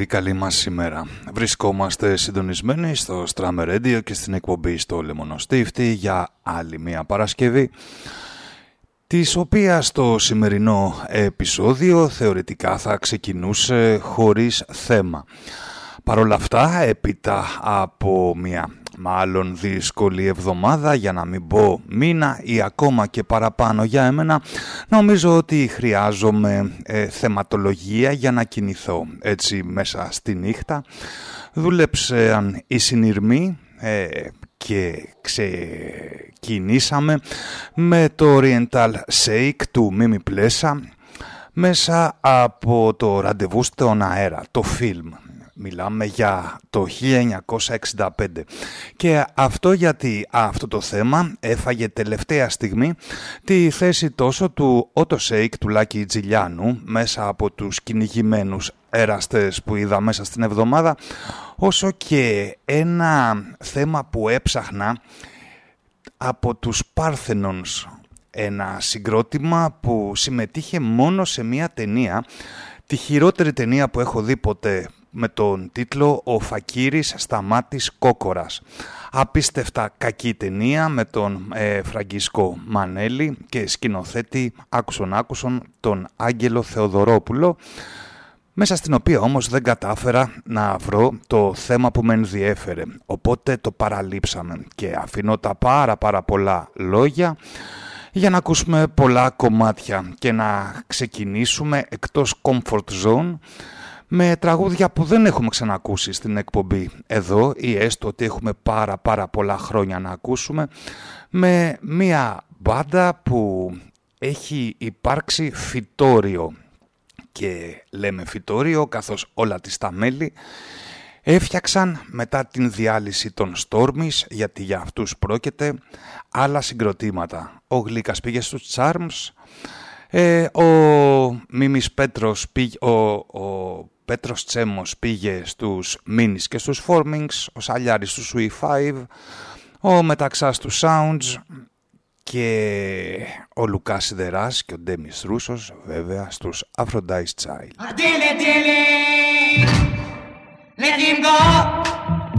πολύ πολύ καλή μας σήμερα. Βρισκόμαστε συντονισμένοι στο Strammer Radio και στην εκπομπή στο Λεμονοστίφτη για άλλη μια Παρασκευή της οποίας το σημερινό επεισόδιο θεωρητικά θα ξεκινούσε χωρίς θέμα. Παρ' όλα αυτά, έπειτα από μια μάλλον δύσκολη εβδομάδα για να μην πω μήνα ή ακόμα και παραπάνω για εμένα νομίζω ότι χρειάζομαι ε, θεματολογία για να κινηθώ έτσι μέσα στη νύχτα. Δούλεψε οι συνειρμοί ε, και ξεκινήσαμε με το Oriental Shake του Μίμη Πλέσα μέσα από το ραντεβού στον αέρα, το φιλμ Μιλάμε για το 1965 και αυτό γιατί αυτό το θέμα έφαγε τελευταία στιγμή τη θέση τόσο του Otto Shake του Λάκη Τζιλιάνου μέσα από τους κυνηγημένους εραστές που είδα μέσα στην εβδομάδα όσο και ένα θέμα που έψαχνα από τους Πάρθενονς ένα συγκρότημα που συμμετείχε μόνο σε μία ταινία τη χειρότερη ταινία που έχω δει ποτέ με τον τίτλο «Ο Φακύρης Σταμάτης Κόκορας». Απίστευτα κακή ταινία με τον ε, Φραγκίσκο Μανέλη και σκηνοθέτη άκουσον άκουσον τον Άγγελο Θεοδωρόπουλο μέσα στην οποία όμως δεν κατάφερα να βρω το θέμα που με ενδιέφερε. Οπότε το παραλείψαμε και αφήνω τα πάρα πάρα πολλά λόγια για να ακούσουμε πολλά κομμάτια και να ξεκινήσουμε εκτός comfort zone με τραγούδια που δεν έχουμε ξανακούσει στην εκπομπή εδώ ή έστω ότι έχουμε πάρα πάρα πολλά χρόνια να ακούσουμε με μια μπάντα που έχει υπάρξει φυτόριο και λέμε φυτόριο καθώς όλα τις τα μέλη έφτιαξαν μετά την διάλυση των Stormies γιατί για αυτούς πρόκειται άλλα συγκροτήματα. Ο Γλύκας πήγε στους Charms, ε, ο Μίμης Πέτρος πήγε, ο, ο Πέτρος Τσέμος πήγε στους Minis και στους Formings, ο Σαλιάρης στους Sui 5, ο Μεταξάς του Sounds και ο Λουκάς Σιδεράς και ο Ντέμις Ρούσος βέβαια στους Aphrodite Child. Let him go.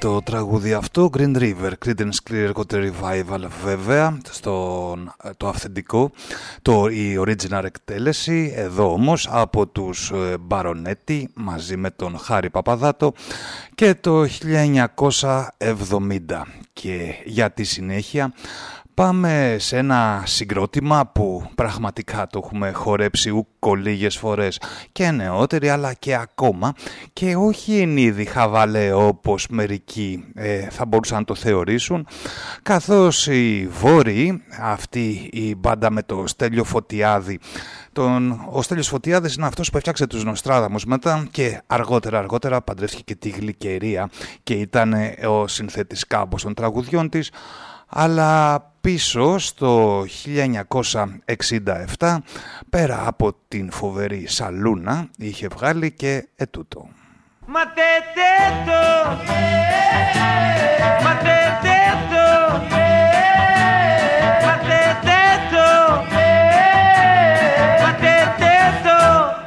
Το τραγούδι αυτό, Green River, Creedence Clearwater Revival βέβαια, στο, το αυθεντικό, το, η original εκτέλεση, εδώ όμως από τους ε, Baronetti μαζί με τον Χάρη Παπαδάτο και το 1970 και για τη συνέχεια Πάμε σε ένα συγκρότημα που πραγματικά το έχουμε χορέψει ούκο λίγες φορές και νεότεροι αλλά και ακόμα και όχι εν είδη χαβαλέ όπως μερικοί ε, θα μπορούσαν να το θεωρήσουν καθώς οι Βόρειοι, αυτή η μπάντα με το Στέλιο Φωτιάδη τον, ο Στέλιος Φωτιάδης είναι αυτός που έφτιαξε τους Νοστράδαμους μετά και αργότερα αργότερα παντρεύτηκε και τη Γλυκερία και ήταν ο συνθέτης κάμπος των τραγουδιών της αλλά πίσω στο 1967 πέρα από την φοβερή Σαλούνα είχε βγάλει και ετούτο. Ματετέτο Ματετέτο Ματετέτο Ματετέτο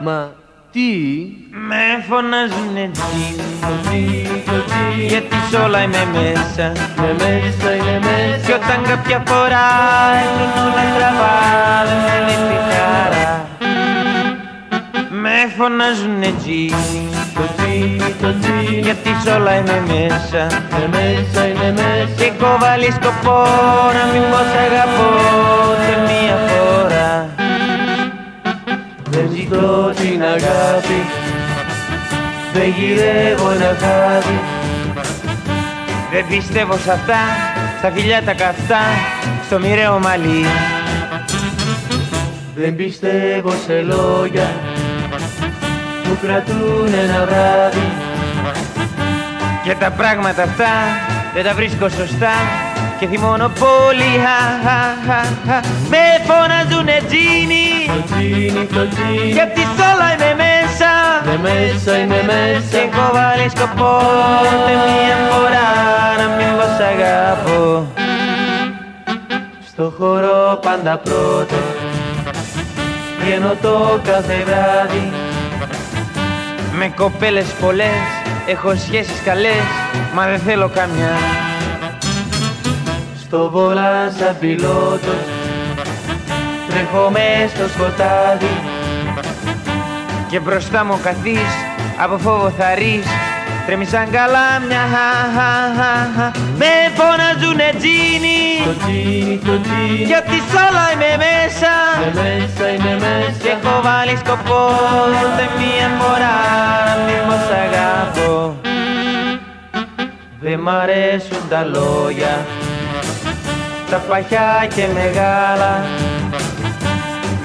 Μα τι Με φωνάζουνε τζιν Γιατί σ' όλα είμαι μέσα. Με μέσα είναι μέσα. Κι όταν κάποια φορά έρθουν όλα στραβά Δεν μένει τη χαρά. Με φωνάζουνε τζιν Το τσίνι, το τσίνι Γιατί σ' όλα είμαι μέσα. Με μέσα είναι μέσα. Και έχω βάλει σκοπό να μην πως σ' αγαπώ ούτε μία φορά. Δεν ζητώ την αγάπη Δεν γυρεύω ένα χάδι. Δεν πιστεύω σ' αυτά, στα φιλιά τα καυτά, στο μοιραίο μαλλί. Δεν πιστεύω σε λόγια Που κρατούν ένα βράδυ. Και τα πράγματα αυτά δεν τα βρίσκω σωστά. Και θυμώνω πολύ χα, χα, χα, χα. Με φωνάζουνε τζίνι. Το τσίνι, το τσίνι γιατί σ' όλα είμαι μέσα Με μέσα είναι Και μέσα. Έχω βάλει σκοπό ούτε μία φορά να μην πως σ' αγαπώ. Στο χώρο πάντα πρώτο. Βγαίνω το κάθε βράδυ. Με κοπέλες πολλές έχω σχέσεις καλές μα δεν θέλω καμιά. Στο βόλα σαν πιλότος Τρέχω μες στο σκοτάδι Και μπροστά μου καθείς από φόβο θα ρεις. Τρέμει σαν καλάμια Με φωναζουνε τζίνι. Το τζίνι, το τζίνι. Κι ότι σ' όλα είμαι μέσα. Είμαι μέσα, είμαι μέσα. Και έχω βάλει σκοπό. Ούτε μία φορά να μην πω σ' αγάπω Δεν μ' αρέσουν τα λόγια. Τα παχιά και μεγάλα.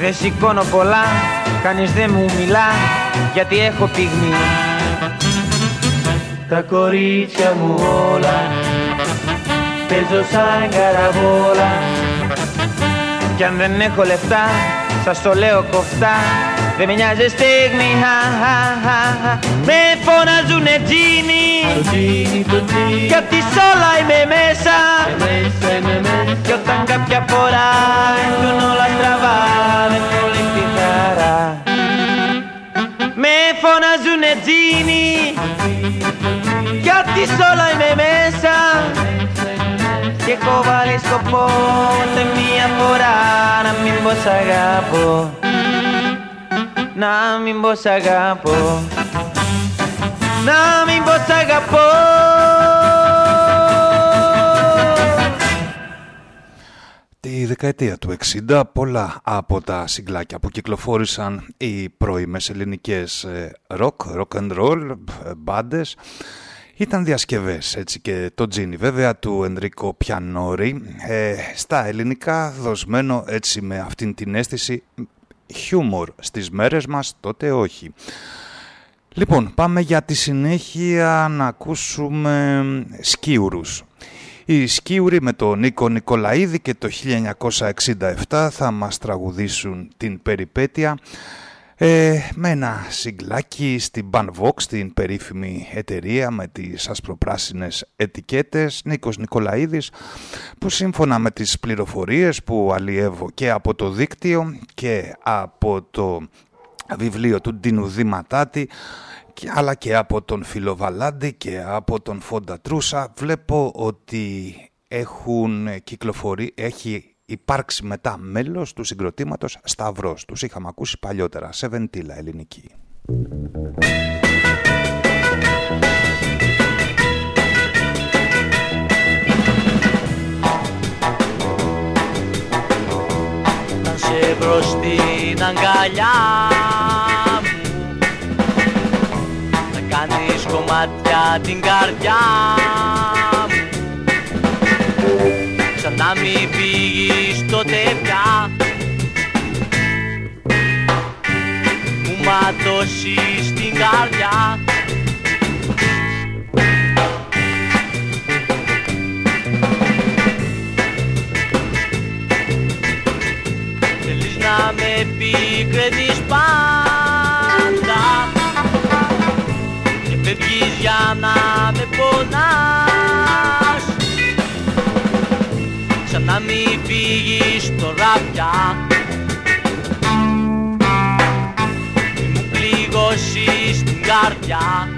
Δεν σηκώνω πολλά Κανείς δεν μου μιλά Γιατί έχω πυγμή. Τα κορίτσια μου όλα Παίζω σαν καραβόλα. Κι αν δεν έχω λεφτά Σας το λέω κοφτά Δεν με νοιάζει στιγμή Με φωνάζουνε τζίνι Το τζίνι, το τζίνι Κι απ' τη όλα είμαι μέσα. Είμαι μέσα, είμαι μέσα. Κι όταν κάποια φορά έρθουν όλα στραβά Δεν πολύ τη χαρά. Με φωνάζουνε τζίνι Κι απ' τη όλα είμαι μέσα. Και έχω βάλει σκοπό Ούτε μία φορά να μην πως σ' αγάπω Να μην πω σ' αγάπω Να μην πω σ' αγαπώ. Τη δεκαετία του 60 πολλά από τα συγκλάκια που κυκλοφόρησαν οι πρώιμες ελληνικές ε, rock, rock and roll, ε, μπάντες ήταν διασκευές έτσι και το τζίνι βέβαια του Ενρίκο Πιανόρη ε, στα ελληνικά δοσμένο έτσι με αυτήν την αίσθηση χιούμορ στις μέρες μας τότε όχι. Λοιπόν πάμε για τη συνέχεια να ακούσουμε σκίουρους. Οι Σκίουροι με τον Νίκο Νικολαίδη και το 1967 θα μας τραγουδήσουν την περιπέτεια ε, με ένα συγκλάκι στην Banvox, την περίφημη εταιρεία με τις ασπροπράσινες ετικέτες Νίκος Νικολαίδης που σύμφωνα με τις πληροφορίες που αλλιεύω και από το δίκτυο και από το βιβλίο του Ντίνου Δηματάτη αλλά και από τον Φιλοβαλάντη και από τον Φόντα Τρούσα βλέπω ότι έχουν κυκλοφορεί, έχει υπάρξει μετά μέλος του συγκροτήματος Σταυρός. Τους είχαμε ακούσει παλιότερα σε βεντίλα ελληνική. σε βρω στην αγκαλιά κάνεις κομμάτια την καρδιά μου Ξανά μη φύγεις τότε πια. Μου ματώσεις την καρδιά. Θέλεις να με πικραίνεις πάντα. Φεύγεις για να με πονάς Σαν να μην φύγεις τώρα πια Μη μου πληγώσεις την καρδιά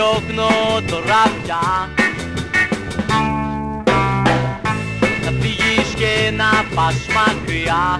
διώχνω τώρα πια Να φύγεις και να πας μακριά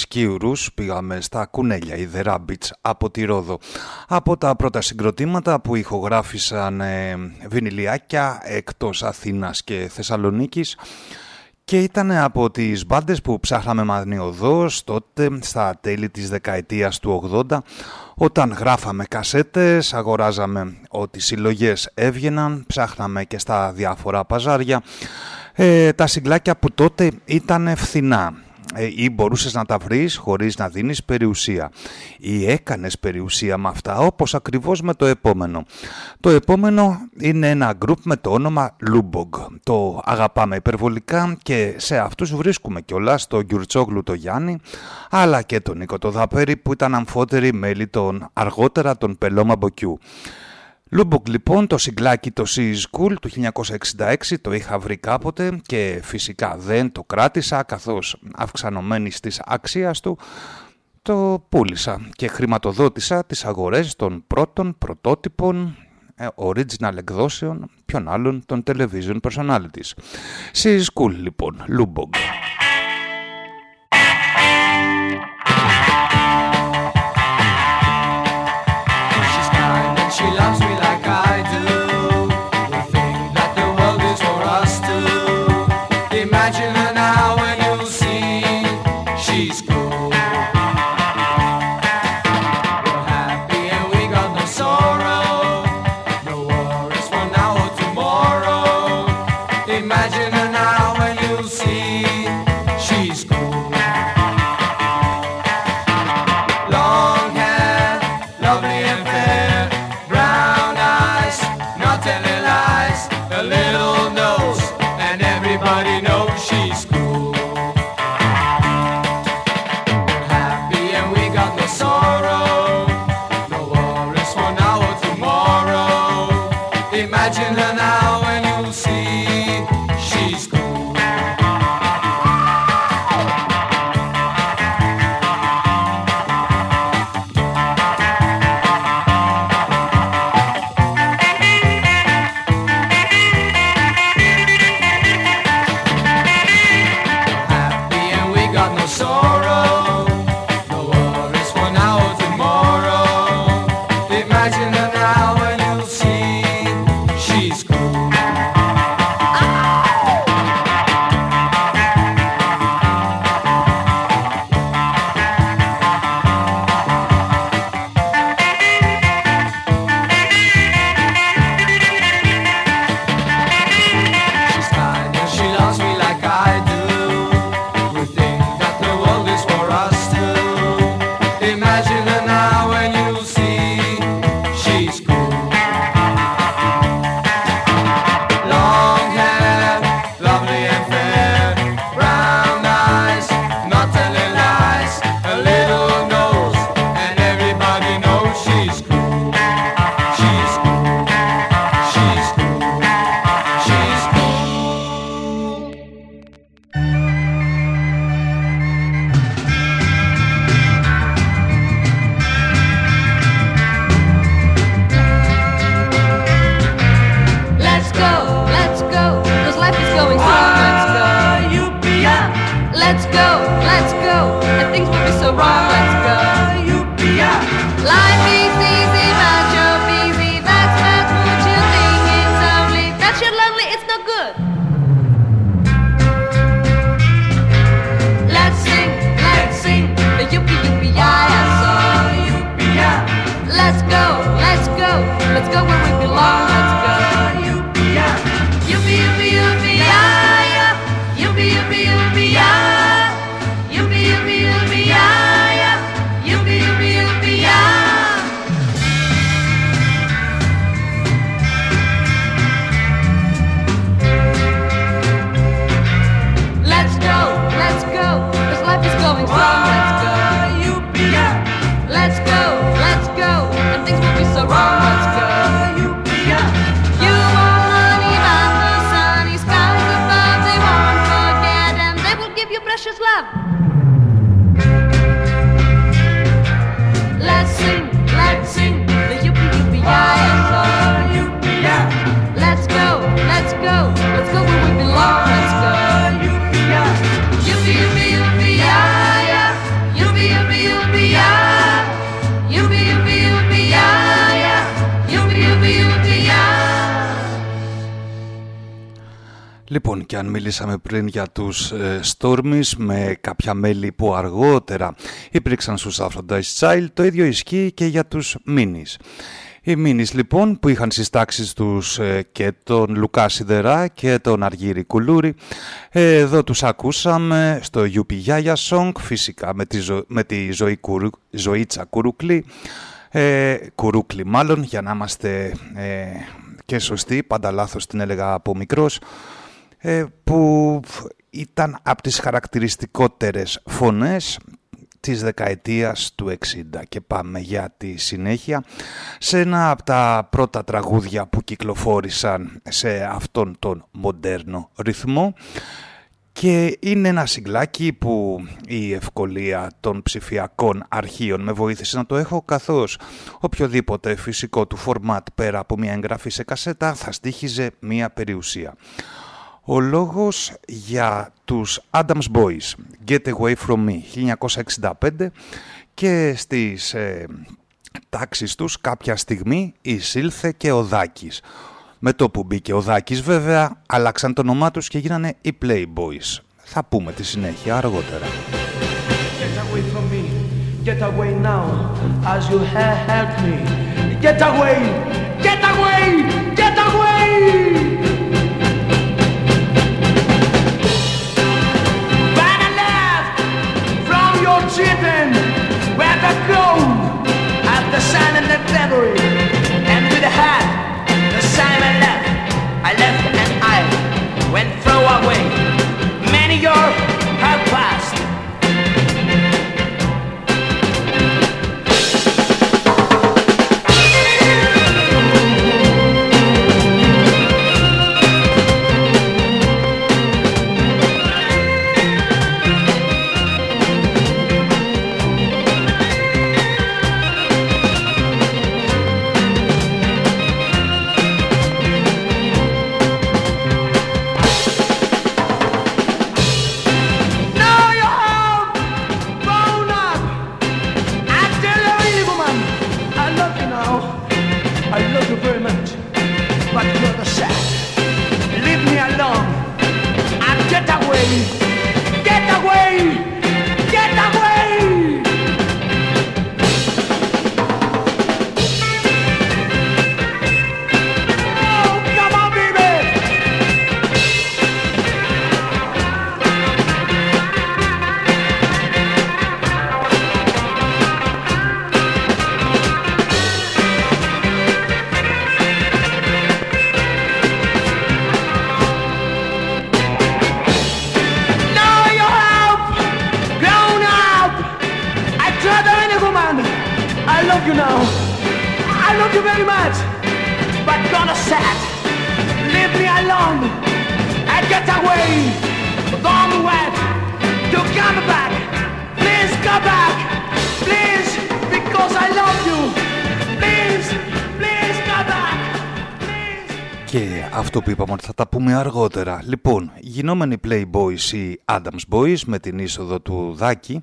σκιουρούς πήγαμε στα κουνέλια, οι The Rabbits από τη Ρόδο. Από τα πρώτα συγκροτήματα που ηχογράφησαν ε, βινιλιάκια εκτός Αθήνας και Θεσσαλονίκης και ήταν από τις μπάντες που ψάχναμε μανιωδώς τότε στα τέλη της δεκαετίας του 80 όταν γράφαμε κασέτες, αγοράζαμε ό,τι συλλογές έβγαιναν, ψάχναμε και στα διάφορα παζάρια ε, τα συγκλάκια που τότε ήταν φθηνά ε, ή μπορούσες να τα βρεις χωρίς να δίνεις περιουσία ή έκανες περιουσία με αυτά όπως ακριβώς με το επόμενο. Το επόμενο είναι ένα γκρουπ με το όνομα Lubog. Το αγαπάμε υπερβολικά και σε αυτούς βρίσκουμε κιόλα το Γιουρτσόγλου το Γιάννη αλλά και τον Νίκο το Δαπέρι που ήταν αμφότεροι μέλη των αργότερα των Πελώμα Μποκιού. Loubogg λοιπόν το single άκι το Sea School του 1966 το είχα βρει κάποτε και φυσικά δεν το κράτησα καθώς αυξανομένης της αξίας του το πούλησα και χρηματοδότησα τις αγορές των πρώτων πρωτότυπων ε, original εκδόσεων ποιων άλλων των Television Personalities. Sea School λοιπόν, Loubogg. Μιλήσαμε πριν για τους ε, με κάποια μέλη που αργότερα υπήρξαν στους Aphrodite Child, το ίδιο ισχύει και για τους Minis. Οι Minis λοιπόν που είχαν στις τάξεις τους ε, και τον Λουκά Σιδερά και τον Αργύρι Κουλούρη, ε, εδώ τους ακούσαμε στο Γιουπι Γιάγια Song, φυσικά με τη, ζω... με τη ζωή Κουρου... Ζωήτσα Κουρούκλη, ε, Κουρούκλη μάλλον για να είμαστε ε, και σωστοί, πάντα λάθος την έλεγα από μικρός, ε, που ήταν από τις χαρακτηριστικότερες φωνές της δεκαετίας του 60 και πάμε για τη συνέχεια σε ένα από τα πρώτα τραγούδια που κυκλοφόρησαν σε αυτόν τον μοντέρνο ρυθμό. Και είναι ένα συγκλάκι που η ευκολία των ψηφιακών αρχείων με βοήθησε να το έχω καθώς οποιοδήποτε φυσικό του φορμάτ πέρα από μια εγγραφή σε κασέτα θα στήχιζε μια περιουσία ο λόγος για τους Adams Boys, Get Away From Me, 1965 και στις ε, τάξεις τους κάποια στιγμή εισήλθε και ο Δάκης. Με το που μπήκε ο Δάκης βέβαια αλλάξαν το όνομά τους και γίνανε οι Playboys. Θα πούμε τη συνέχεια αργότερα. Get away from me, get away now, as you have helped me. Get away, get away, get away! Children where the gold at the sign and the February and with the hat the I left I left and I went throw away αργότερα. Λοιπόν, γινόμενοι Playboys ή Adams Boys με την είσοδο του Δάκη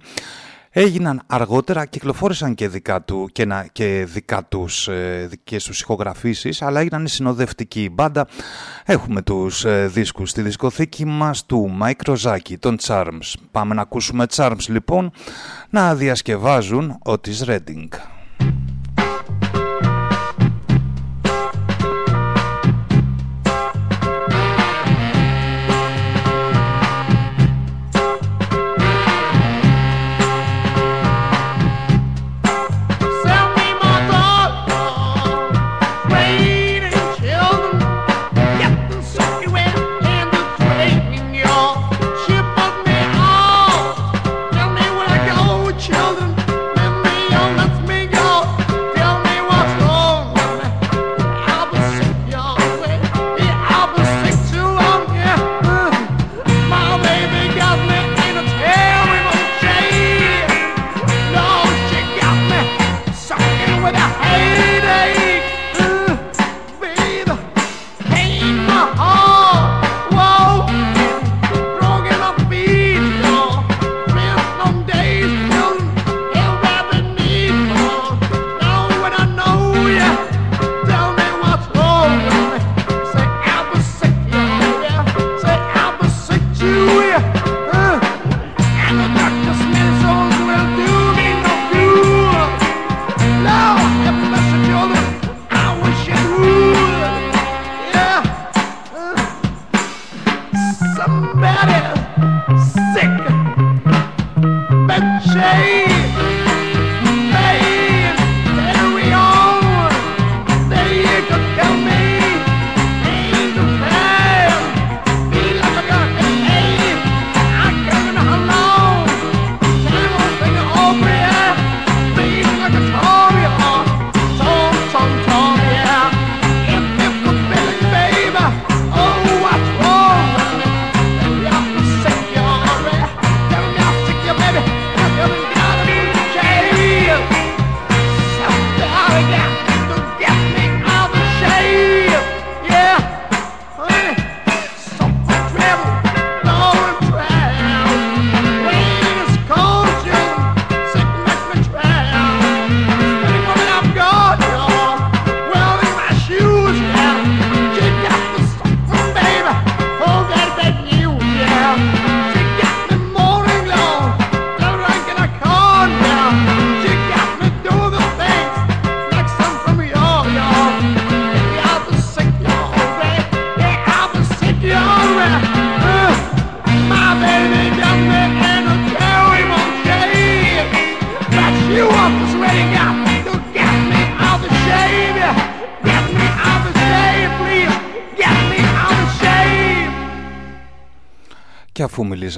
έγιναν αργότερα, κυκλοφόρησαν και δικά του και, να, και δικά τους, ε, δικές τους ηχογραφήσεις, αλλά έγιναν η συνοδευτική μπάντα. Έχουμε τους ε, δίσκους στη δισκοθήκη μας του Mike Rozaki, των Charms. Πάμε να ακούσουμε Charms λοιπόν να διασκευάζουν ο της Reading.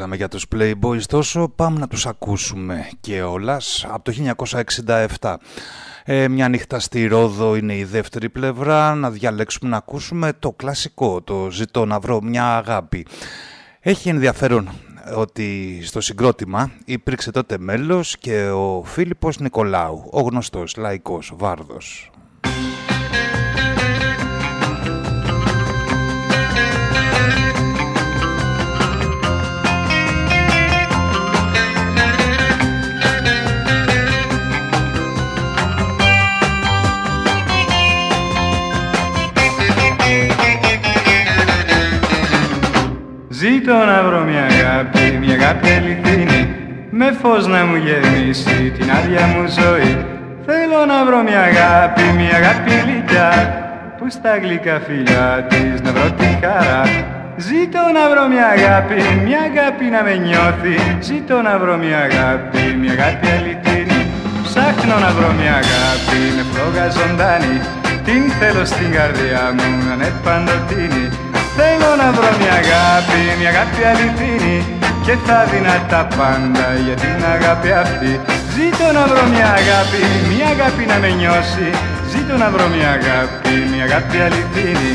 Μιλήσαμε για τους Playboys τόσο πάμε να τους ακούσουμε και όλας από το 1967. Ε, μια νύχτα στη Ρόδο είναι η δεύτερη πλευρά, να διαλέξουμε να ακούσουμε το κλασικό, το ζητώ να βρω μια αγάπη. Έχει ενδιαφέρον ότι στο συγκρότημα υπήρξε τότε μέλος και ο Φίλιππος Νικολάου, ο γνωστός λαϊκός βάρδος. Ζήτω να βρω μια αγάπη, μια αγάπη αληθινή. Με φως να μου γεμίσει την άδεια μου ζωή. Θέλω να βρω μια αγάπη, μια αγάπη γλυκιά. Που στα γλυκά φιλιά της να βρω τη χαρά. Ζήτω να βρω μια αγάπη, μια αγάπη να με νιώθει. Ζήτω να βρω μια αγάπη, μια αγάπη αληθινή. Ψάχνω να βρω μια αγάπη με φλόγα ζωντανή Την θέλω στην καρδιά μου να είναι παντοτινή Θέλω να βρω μια αγάπη, μια αγάπη αληθινή και θα δίνα τα πάντα για την αγάπη αυτή. Ζήτω να βρω μια αγάπη, μια αγάπη να με νιώσει. Ζήτω να βρω μια αγάπη, μια αγάπη αληθινή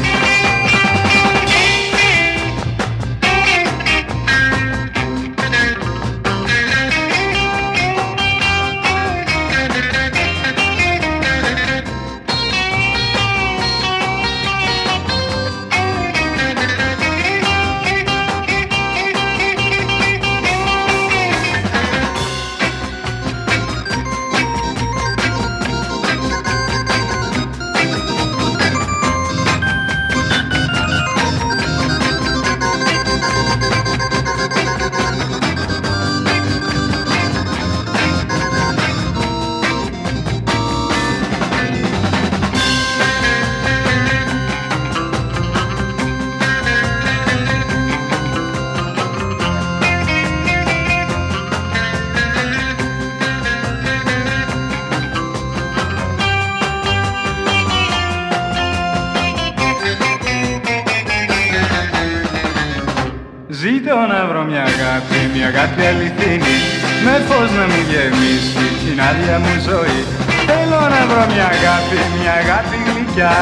με φως να μου γεμίσει την άδεια μου ζωή. Θέλω να βρω μια αγάπη, μια αγάπη γλυκιά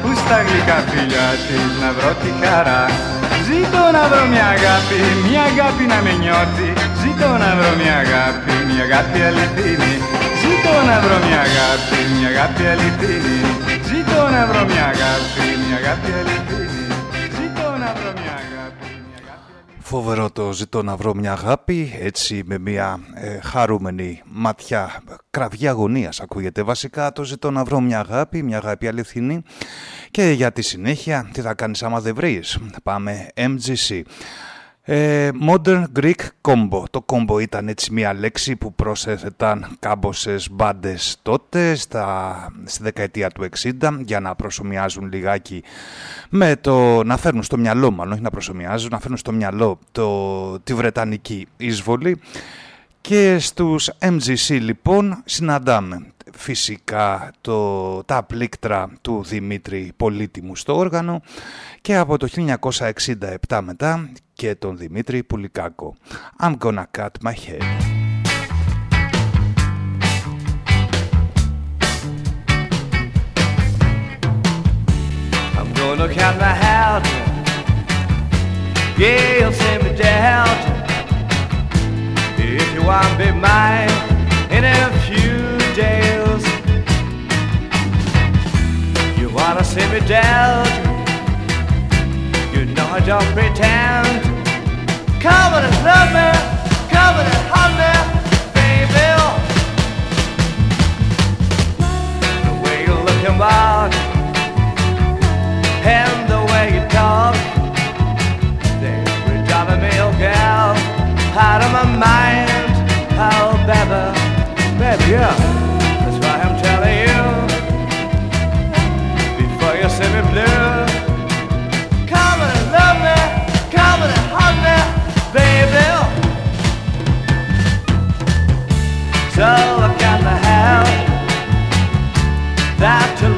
που στα γλυκά φιλιά της να βρω τη χαρά. Ζήτω να βρω μια αγάπη, μια αγάπη να με νιώθει. Ζήτω να βρω μια αγάπη, μια αγάπη αληθινή. Ζήτω να βρω μια αγάπη, μια αγάπη αληθινή. Ζήτω να βρω μια αγάπη, μια αγάπη αληθινή Φοβερό το ζητώ να βρω μια αγάπη, έτσι με μια ε, χαρούμενη ματιά, κραυγή αγωνίας ακούγεται. Βασικά το ζητώ να βρω μια αγάπη, μια αγάπη αληθινή και για τη συνέχεια τι θα κάνεις άμα δεν βρεις; Πάμε MGC. Ε, modern Greek Combo. Το combo ήταν έτσι μια λέξη που πρόσθεταν κάμποσες μπάντες τότε στα, στη δεκαετία του 60 για να προσωμιάζουν λιγάκι με το να φέρνουν στο μυαλό μάλλον, όχι να προσωμιάζουν, να φέρνουν στο μυαλό το, τη Βρετανική εισβολή και στους MGC λοιπόν συναντάμε φυσικά το, τα πλήκτρα του Δημήτρη Πολύτιμου στο όργανο και από το 1967 μετά και τον Δημήτρη Πουλικάκο. I'm gonna cut my head. I'm gonna cut my head Yeah, you'll send me down If you want to be mine me down No, I don't pretend. Come and love me, come and hold me, baby. The way you look and walk, and the way you talk, they're driving me, oh girl, out of my mind. Oh, baby, baby, yeah. So I got the have that to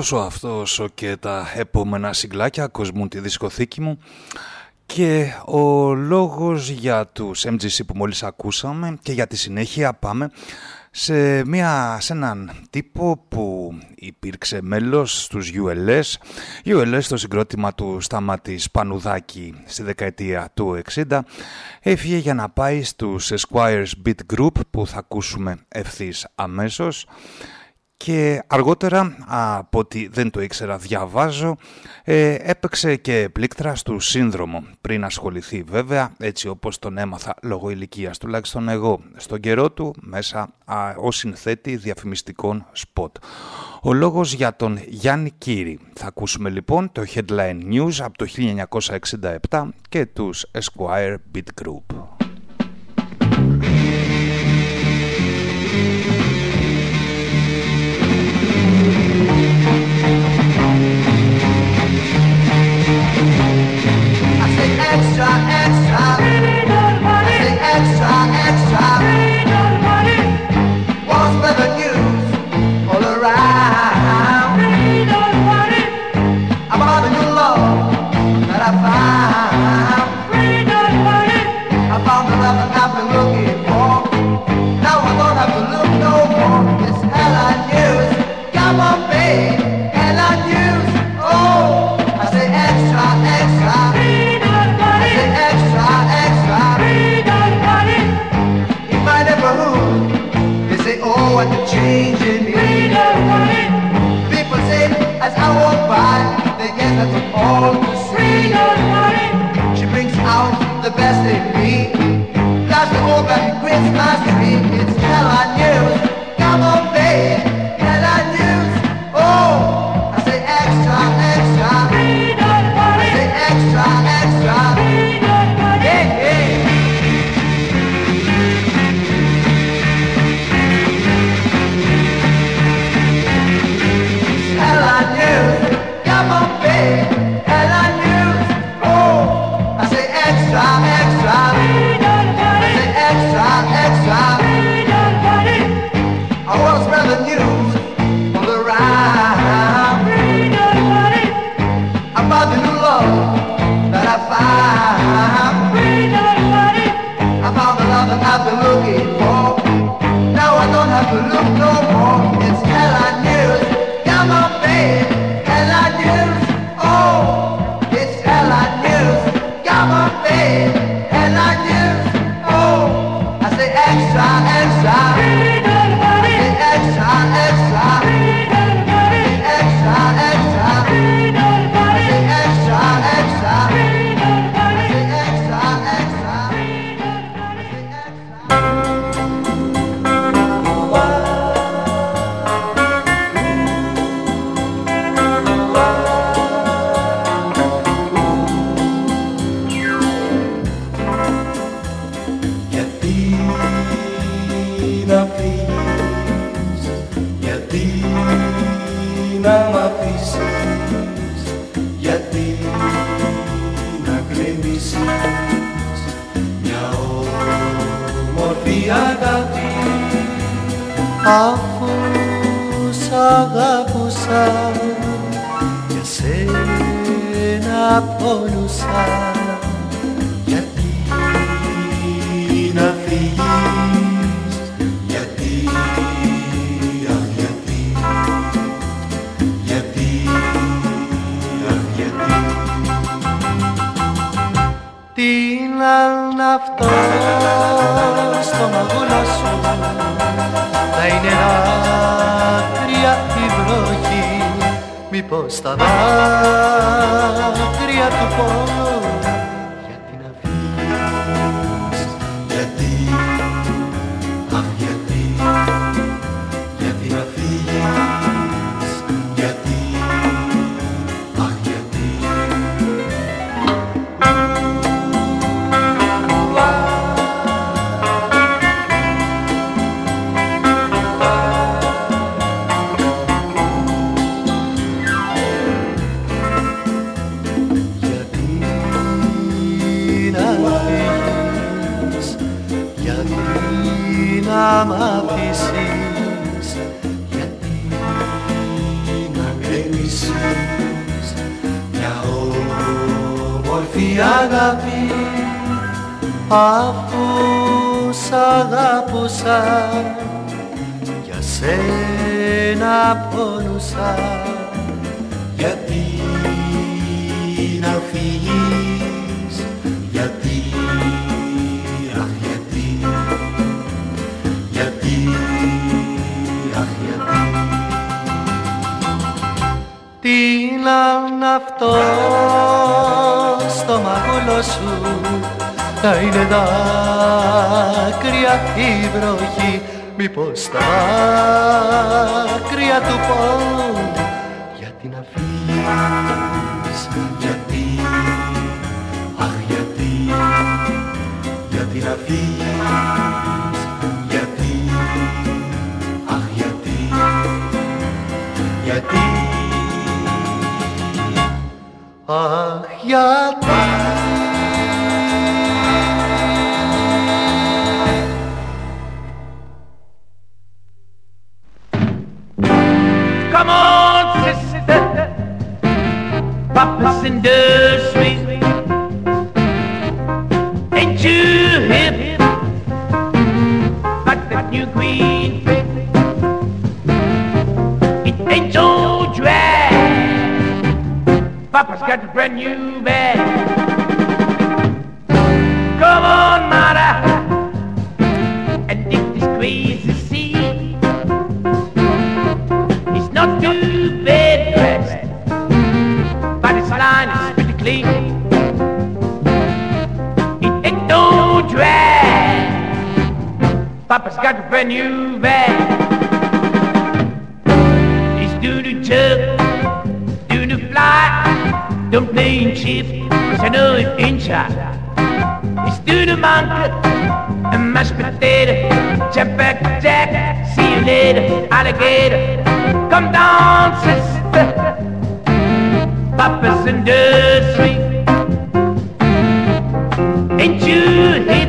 Τόσο αυτός όσο και τα επόμενα συγκλάκια κοσμούν τη δισκοθήκη μου. Και ο λόγος για τους MGC που μόλις ακούσαμε και για τη συνέχεια πάμε σε, μια, σε έναν τύπο που υπήρξε μέλος στους ULS. ULS το συγκρότημα του Σταματή Πανουδάκη στη δεκαετία του 60 έφυγε για να πάει στους Esquires Beat Group που θα ακούσουμε ευθύς αμέσως και αργότερα, από ότι δεν το ήξερα διαβάζω, ε, έπαιξε και πλήκτρα του σύνδρομο πριν ασχοληθεί βέβαια, έτσι όπως τον έμαθα λόγω ηλικίας, τουλάχιστον εγώ, στον καιρό του μέσα α, ως συνθέτη διαφημιστικών σποτ. Ο λόγος για τον Γιάννη Κύρη. Θα ακούσουμε λοιπόν το Headline News από το 1967 και τους Esquire Beat Group. Stop. Να αυτό στο μαγούλο σου. Θα είναι δάκρυα η βροχή μήπως τα δάκρυα του πόνου. Γιατί να φύγεις γιατί αχ γιατί γιατί να φύγεις αχ γιατί Papa's industry. Ain't you hip? Got that new green fit. It ain't so dry. Papa's got a brand new bag. Come on, mother, and dig this crazy sea. It's not too bad but its line is pretty clean. It ain't no drag. Papa's got a brand new bag. He's doing the don't play in chief, cause I know it ain't doing the monkey, and mashed potato, jump back, jack, see you later, alligator. Come down, sister. Papa's industry. Ain't you hip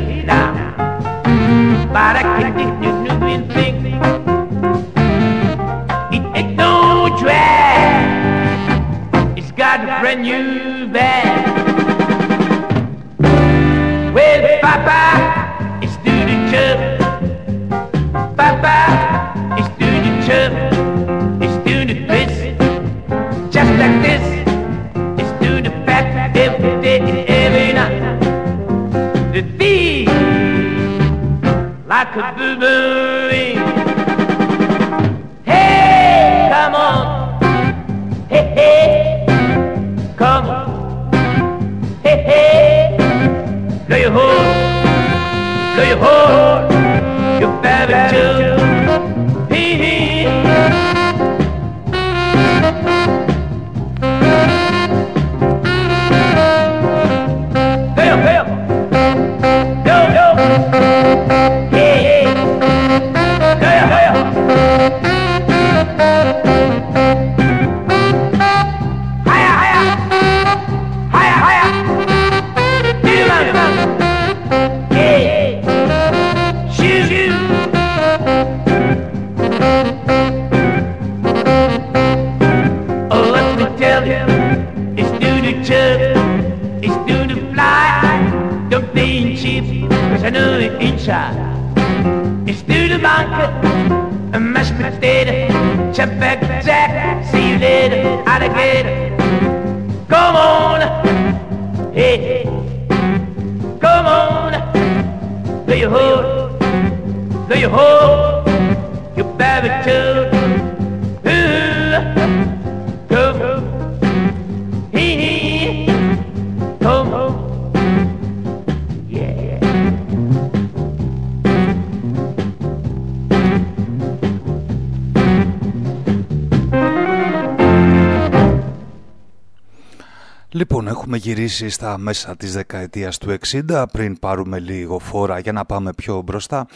Λοιπόν, έχουμε γυρίσει στα μέσα της δεκαετίας του 60 πριν πάρουμε λίγο φόρα για να πάμε πιο μπροστά.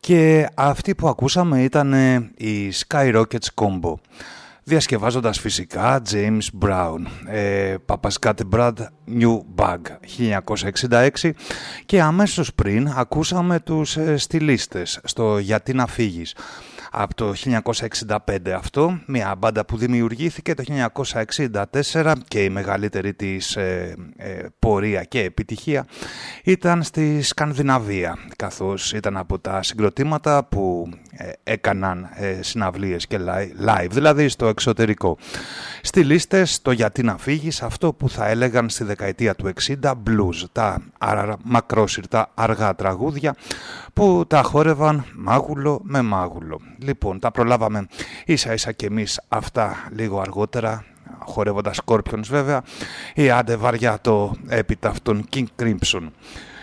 Και αυτή που ακούσαμε ήταν η Skyrockets Combo διασκευάζοντας φυσικά James Brown. Ε, Papa's Got a Brad New Bag 1966 και αμέσως πριν ακούσαμε τους ε, στιλίστες στο «Γιατί να φύγεις» από το 1965 αυτό, μια μπάντα που δημιουργήθηκε το 1964 και η μεγαλύτερη της ε, ε, πορεία και επιτυχία ήταν στη Σκανδιναβία, καθώς ήταν από τα συγκροτήματα που ε, έκαναν συναυλίες και live, δηλαδή στο εξωτερικό. Στη λίστες το «Γιατί να φύγεις», αυτό που θα έλεγαν στη δεκαετία του 60 blues, τα μακρόσυρτα αργά τραγούδια που τα χόρευαν μάγουλο με μάγουλο. Λοιπόν, τα προλάβαμε ίσα ίσα και εμείς αυτά λίγο αργότερα, χορεύοντας Scorpions βέβαια, ή άντε βαριά το έπειτα αυτών King Crimson.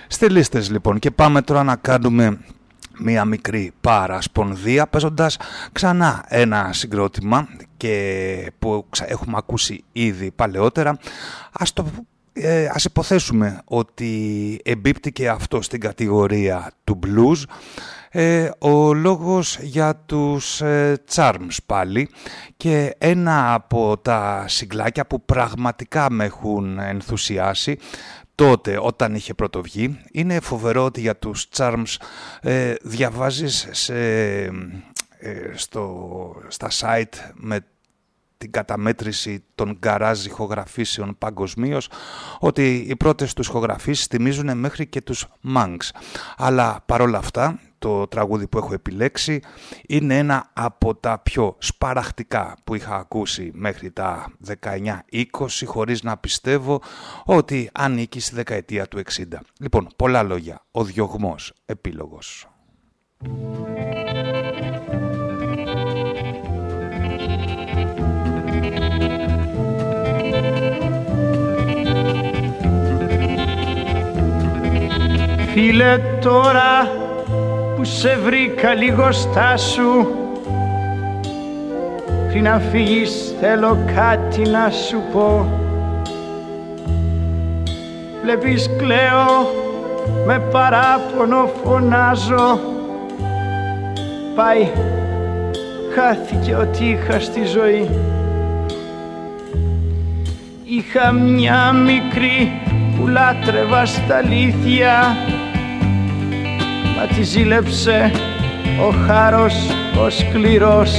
Στη λίστες λοιπόν και πάμε τώρα να κάνουμε μία μικρή παρασπονδία παίζοντας ξανά ένα συγκρότημα και που έχουμε ακούσει ήδη παλαιότερα ας το ε, ας υποθέσουμε ότι εμπίπτει αυτό στην κατηγορία του blues. Ε, ο λόγος για τους ε, Charms πάλι και ένα από τα συγκλάκια που πραγματικά με έχουν ενθουσιάσει τότε όταν είχε πρωτοβγεί είναι φοβερό ότι για τους Charms ε, διαβάζεις σε, ε, στο, στα site με την καταμέτρηση των γκαράζ ηχογραφήσεων παγκοσμίως ότι οι πρώτες τους ηχογραφήσεις θυμίζουν μέχρι και τους Manx. Αλλά παρόλα αυτά το τραγούδι που έχω επιλέξει είναι ένα από τα πιο σπαραχτικά που είχα ακούσει μέχρι τα 19-20 χωρίς να πιστεύω ότι ανήκει στη δεκαετία του 60. Λοιπόν, πολλά λόγια. Ο διωγμός επίλογος. Φίλε τώρα που σε βρήκα λίγο στάσου πριν να φύγεις θέλω κάτι να σου πω. Βλέπεις κλαίω με παράπονο φωνάζω. Πάει χάθηκε ό,τι είχα στη ζωή. Είχα μια μικρή που λάτρευα στα αλήθεια. Μα τη ζήλεψε ο χάρος ο σκληρός.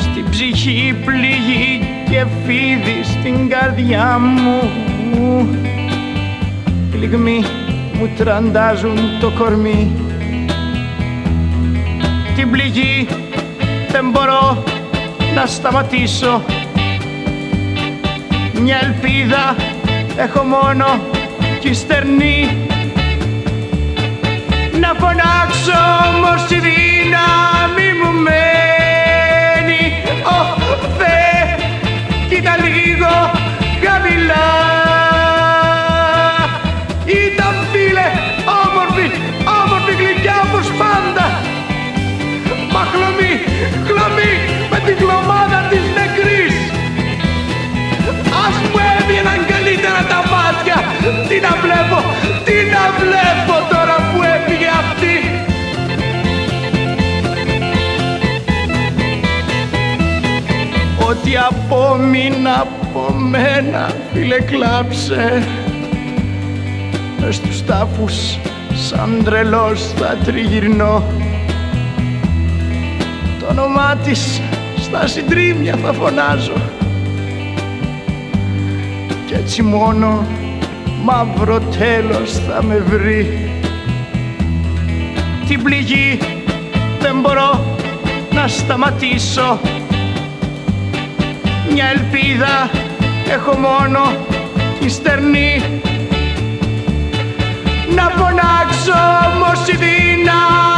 Στην ψυχή πληγή και φίδι στην καρδιά μου. Πληγμοί μου τραντάζουν το κορμί. Την πληγή δεν μπορώ να σταματήσω. Μια ελπίδα έχω μόνο κι στερνή να φωνάξω όμως η δύναμη μου μένει. Ω Θεέ, κοίτα λίγο καλύτερα τα μάτια. Τι να βλέπω, τι να βλέπω τώρα που έφυγε αυτή. Ό,τι απόμεινα από μένα φίλε κλάψε. Μες στους τάφους σαν τρελός θα τριγυρνώ. Το όνομά της στα συντρίμια θα φωνάζω Κι έτσι μόνο μαύρο τέλος θα με βρει. Την πληγή δεν μπορώ να σταματήσω. Μια ελπίδα έχω μόνο τη στερνή. Να φωνάξω όμως η δύναμη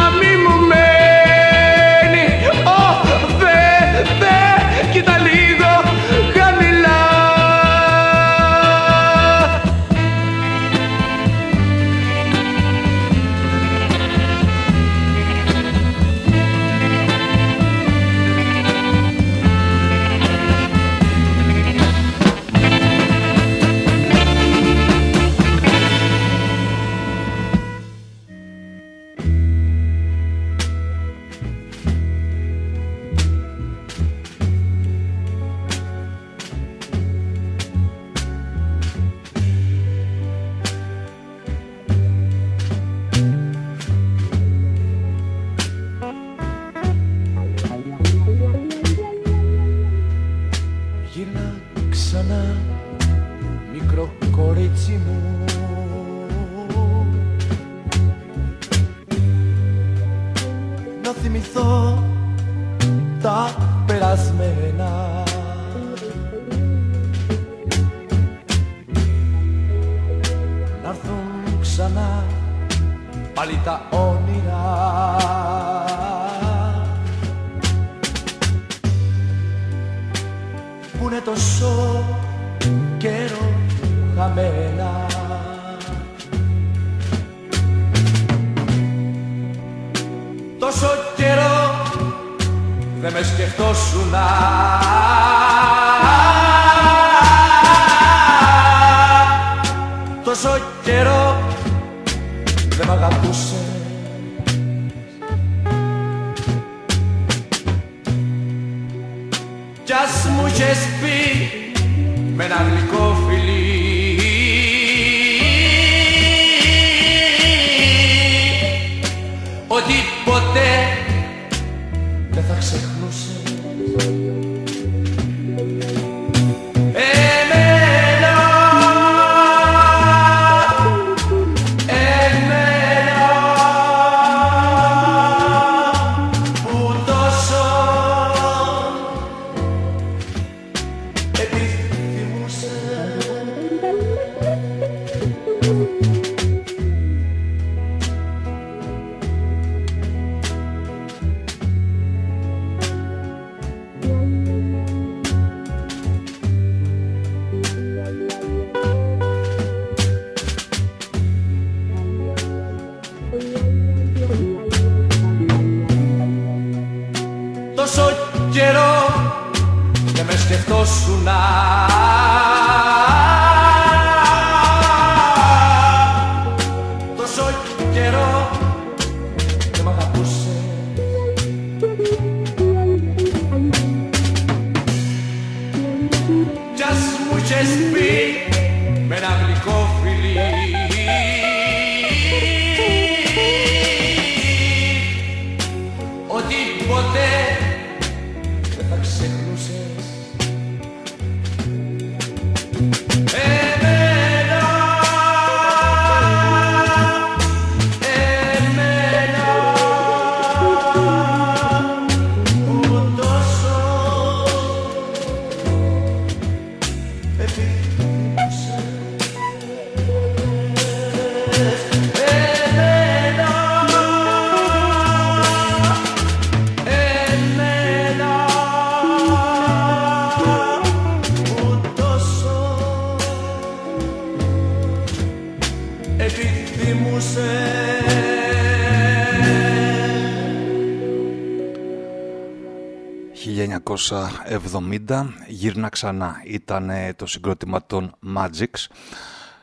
1970 γύρνα ξανά ήταν το συγκρότημα των Magics.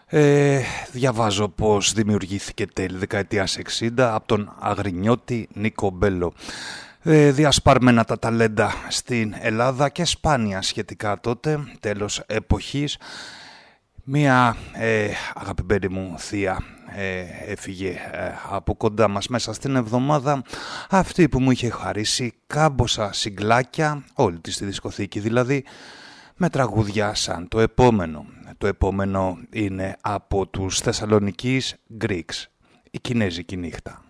Ε, διαβάζω πως δημιουργήθηκε τέλη δεκαετίας 60 από τον Αγρινιώτη Νίκο Μπέλο. Ε, διασπαρμένα τα ταλέντα στην Ελλάδα και σπάνια σχετικά τότε τέλος εποχής. Μία ε, αγαπημένη μου θεία ε, έφυγε ε, από κοντά μας μέσα στην εβδομάδα αυτή που μου είχε χαρίσει κάμποσα συγκλάκια, όλη της τη δισκοθήκη δηλαδή, με τραγούδια σαν το επόμενο. Το επόμενο είναι από τους Θεσσαλονικείς Greeks, η Κινέζικη νύχτα.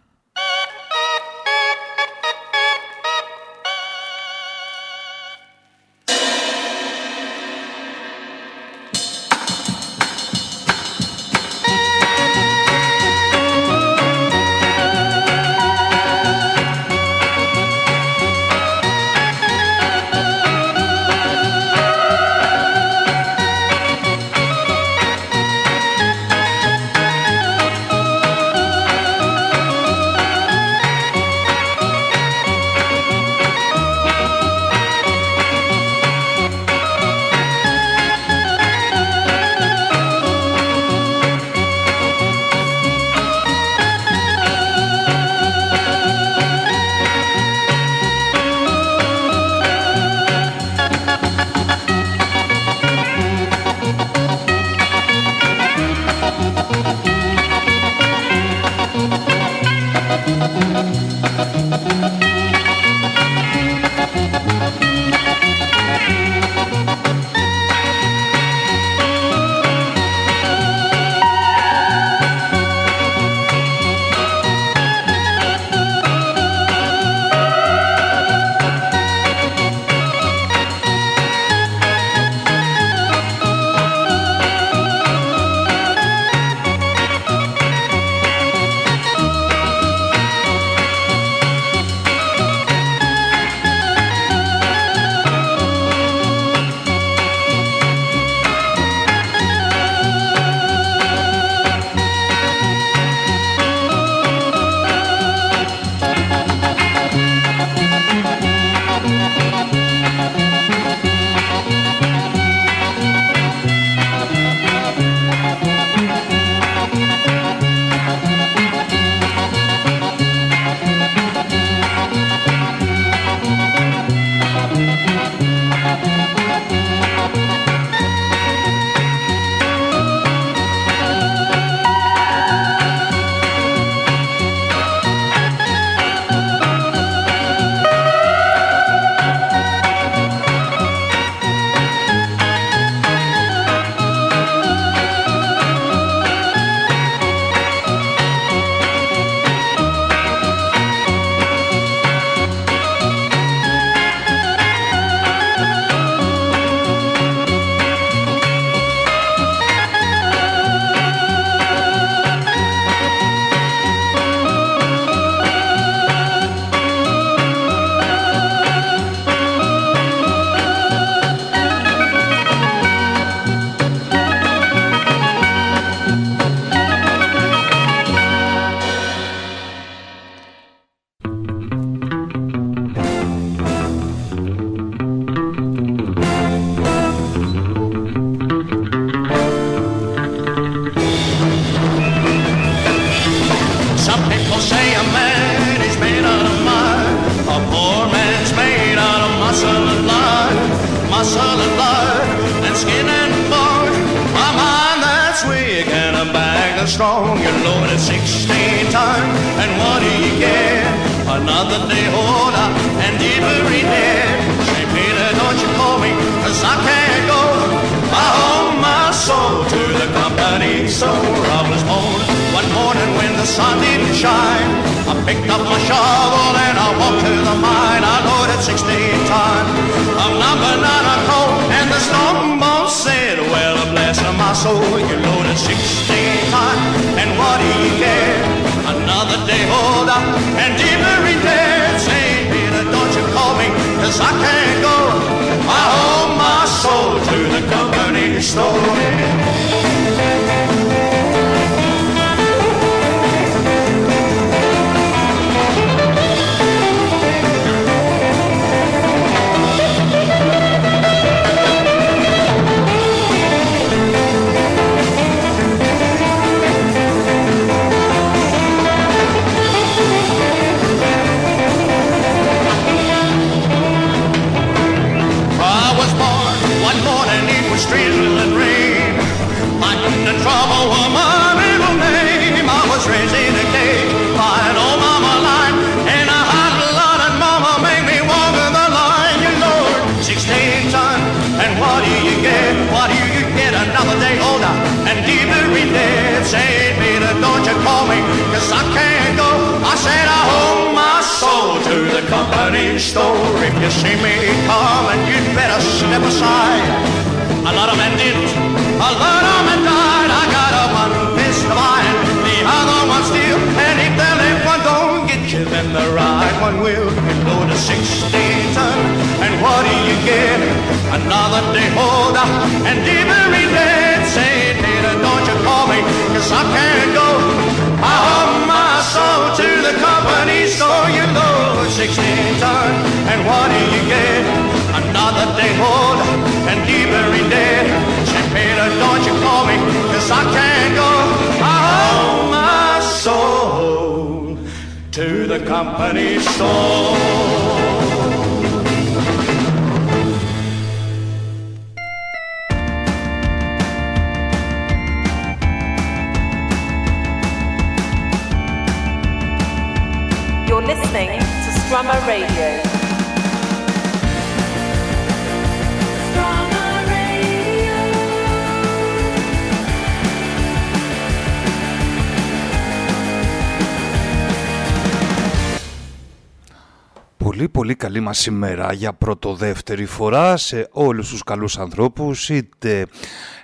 Πολύ καλή μας ημέρα για πρώτο-δεύτερη φορά σε όλους τους καλούς ανθρώπους είτε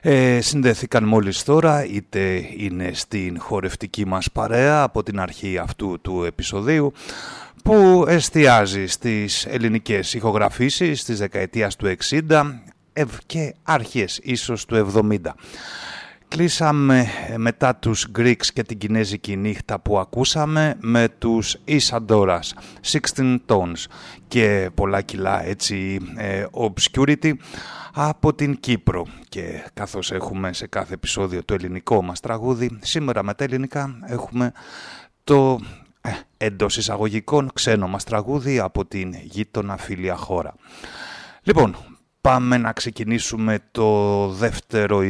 ε, συνδέθηκαν μόλις τώρα είτε είναι στην χορευτική μας παρέα από την αρχή αυτού του επεισοδίου που εστιάζει στις ελληνικές ηχογραφήσεις της δεκαετίας του 60 ευ- και αρχές ίσως του 70. Κλείσαμε ε, μετά τους Greeks και την Κινέζικη νύχτα που ακούσαμε με τους Isadoras, 16 Tones και πολλά κιλά έτσι ε, Obscurity από την Κύπρο. Και καθώς έχουμε σε κάθε επεισόδιο το ελληνικό μας τραγούδι, σήμερα με τα ελληνικά έχουμε το ε, εντός εισαγωγικών ξένο μας τραγούδι από την γείτονα φίλια χώρα. Λοιπόν, Πάμε να ξεκινήσουμε το δεύτερο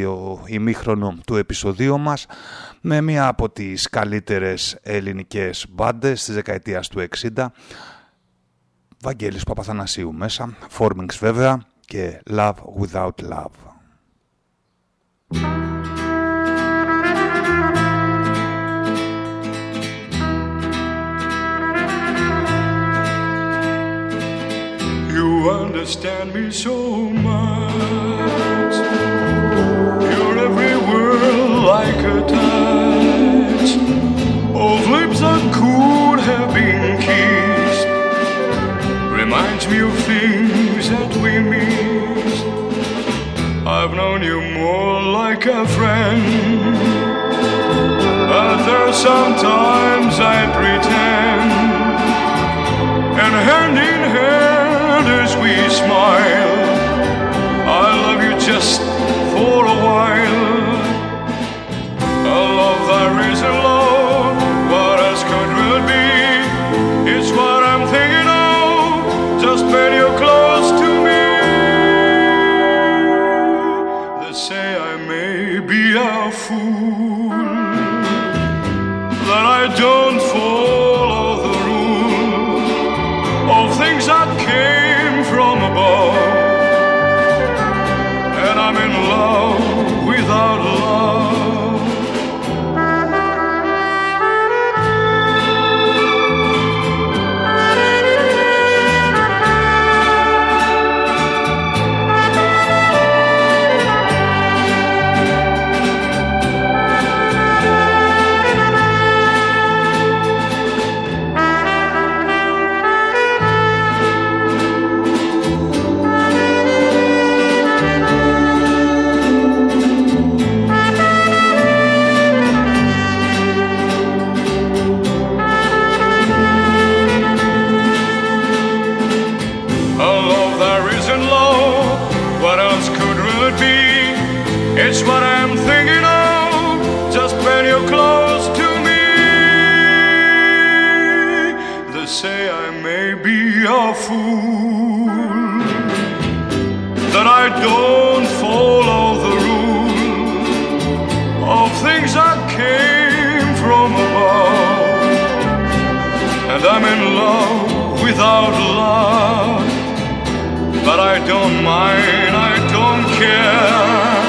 ημίχρονο του επεισοδίου μας με μία από τις καλύτερες ελληνικές μπάντες της δεκαετίας του 60 Βαγγέλης Παπαθανασίου μέσα, Formings βέβαια και Love Without Love. You understand me so much. You're every word like a touch of lips that could have been kissed. Reminds me of things that we missed. I've known you more like a friend. But there's sometimes I pretend and hand in hand as we smile. I love you just for a while. A love that isn't love, I don't mind, I don't care,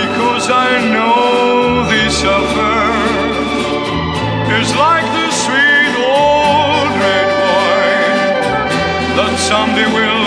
because I know they suffer. is like the sweet old red wine that someday will.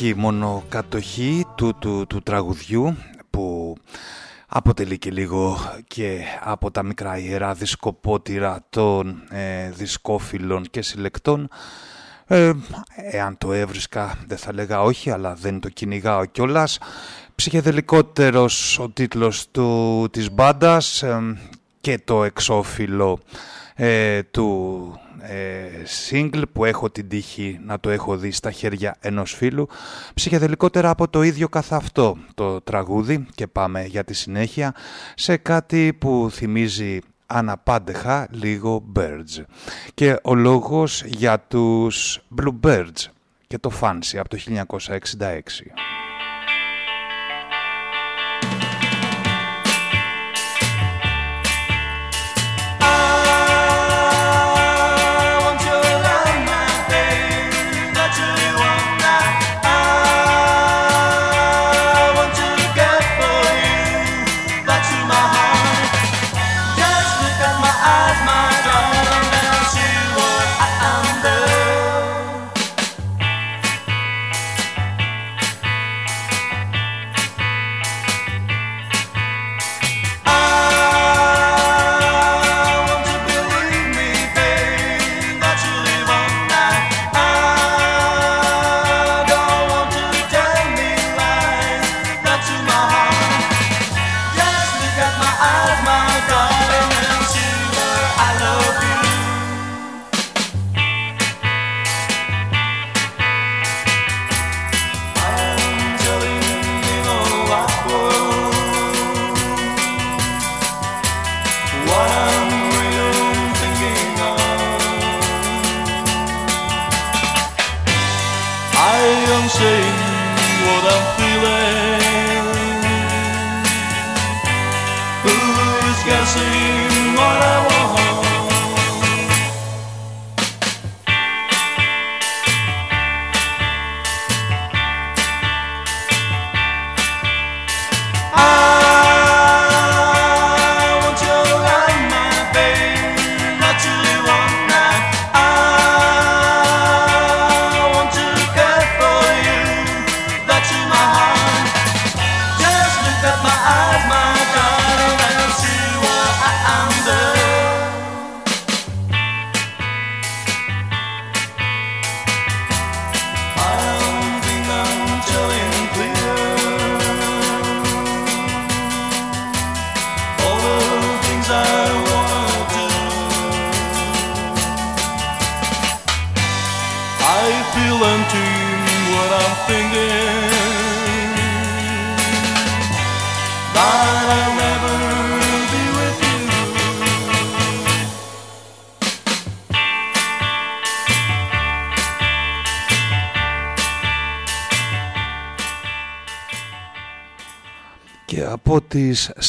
Ψηφιακή μονοκατοχή του, του, του τραγουδιού που αποτελεί και λίγο και από τα μικρά ιερά δισκοπότηρα των ε, δισκόφιλων και συλλεκτών. Ε, εάν το έβρισκα δεν θα λέγα όχι αλλά δεν το κυνηγάω κιόλας. Ψυχεδελικότερος ο τίτλος του, της μπάντας ε, και το εξώφυλλο ε, του ε, single που έχω την τύχη να το έχω δει στα χέρια ενός φίλου ψυχεδελικότερα από το ίδιο καθ' αυτό το τραγούδι και πάμε για τη συνέχεια σε κάτι που θυμίζει αναπάντεχα λίγο Birds και ο λόγος για τους Bluebirds και το Fancy από το 1966.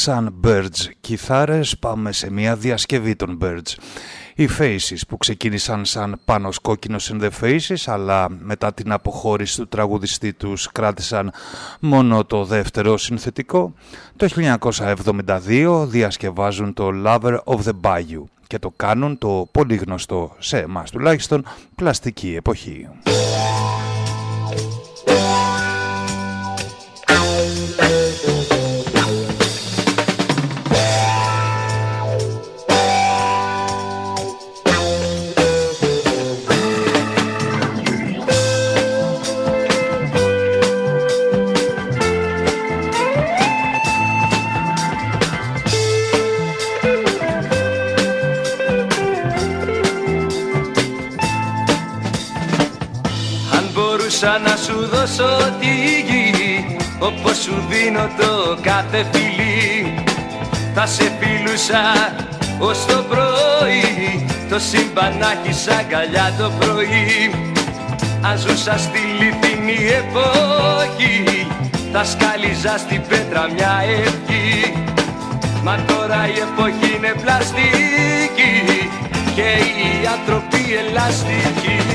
Τις Birds κιθάρες πάμε σε μια διασκευή των Birds. Οι Faces που ξεκίνησαν σαν πάνω κόκκινος in the Faces αλλά μετά την αποχώρηση του τραγουδιστή τους κράτησαν μόνο το δεύτερο συνθετικό. Το 1972 διασκευάζουν το Lover of the Bayou και το κάνουν το πολύ γνωστό σε εμάς τουλάχιστον πλαστική εποχή. Σου δίνω το κάθε φιλί. Θα σε φιλούσα ως το πρωί. Το συμπανάκι σαν καλιά το πρωί. Αν ζούσα στη λιθινή εποχή θα σκάλιζα στην πέτρα μια ευχή. Μα τώρα η εποχή είναι πλαστική και οι άνθρωποι ελαστικοί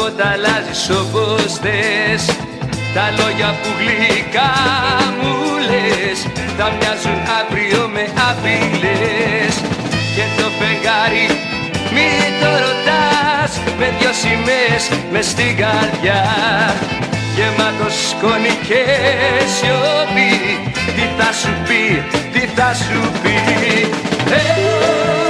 πρόσωπο τα αλλάζεις όπως θες. Τα λόγια που γλυκά μου λες Θα μοιάζουν αύριο με απειλές. Και το φεγγάρι μη το ρωτάς Με δυο σημαίες μες στην καρδιά. Γεμάτος σκόνη και σιωπή Τι θα σου πει, τι θα σου πει. Ε,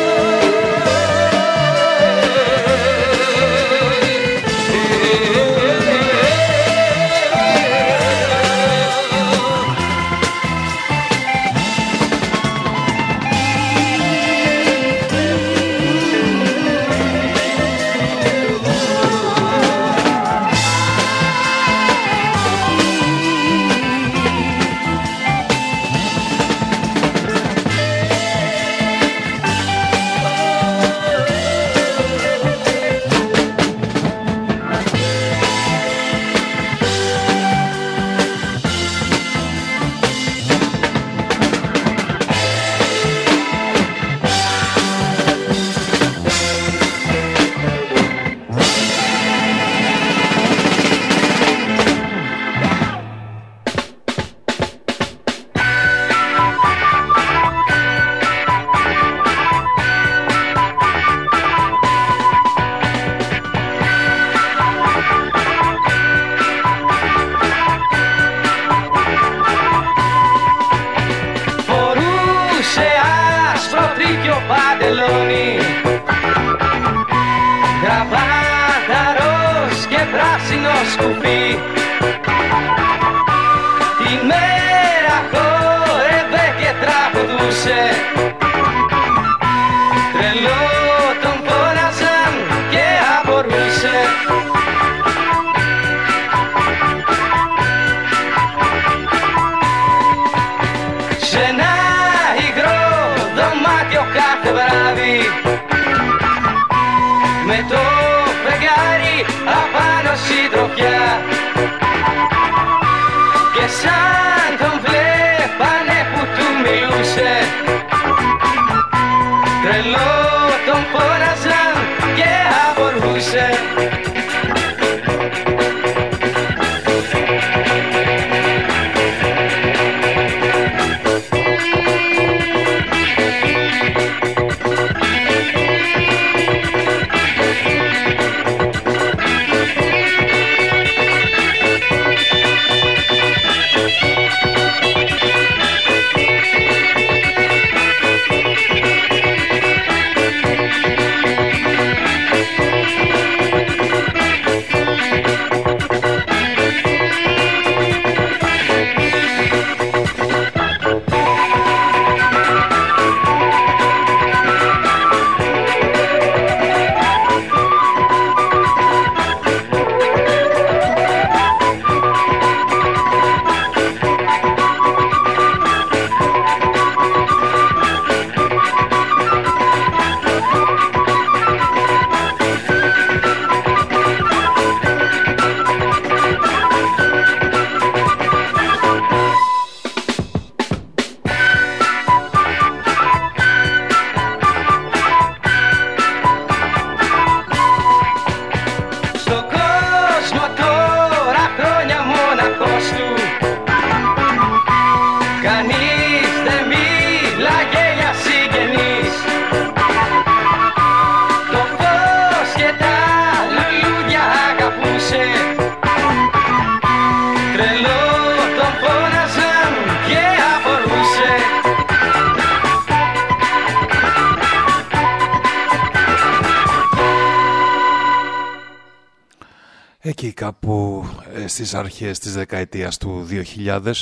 στις αρχές της δεκαετίας του 2000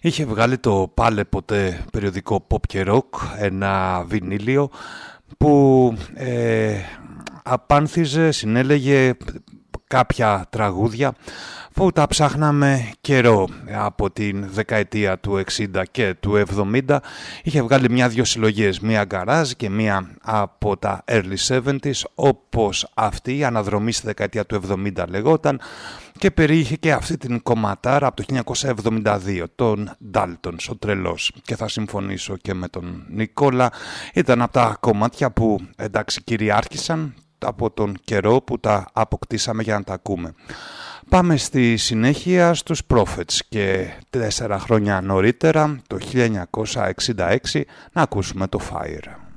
είχε βγάλει το πάλε ποτέ περιοδικό pop και rock, ένα βινίλιο που ε, απάνθιζε, συνέλεγε κάποια τραγούδια που τα ψάχναμε καιρό. Από την δεκαετία του 60 και του 70 είχε βγάλει μια-δυο συλλογές, μία γκαράζ και μία από τα early 70s όπως αυτή η αναδρομή στη δεκαετία του 70 λεγόταν και περιείχε και αυτή την κομματάρα από το 1972, τον Dalton, ο τρελός. Και θα συμφωνήσω και με τον Νικόλα, ήταν από τα κομμάτια που εντάξει κυριάρχησαν από τον καιρό που τα αποκτήσαμε για να τα ακούμε. Πάμε στη συνέχεια στους Prophets και τέσσερα χρόνια νωρίτερα, το 1966, να ακούσουμε το Fire.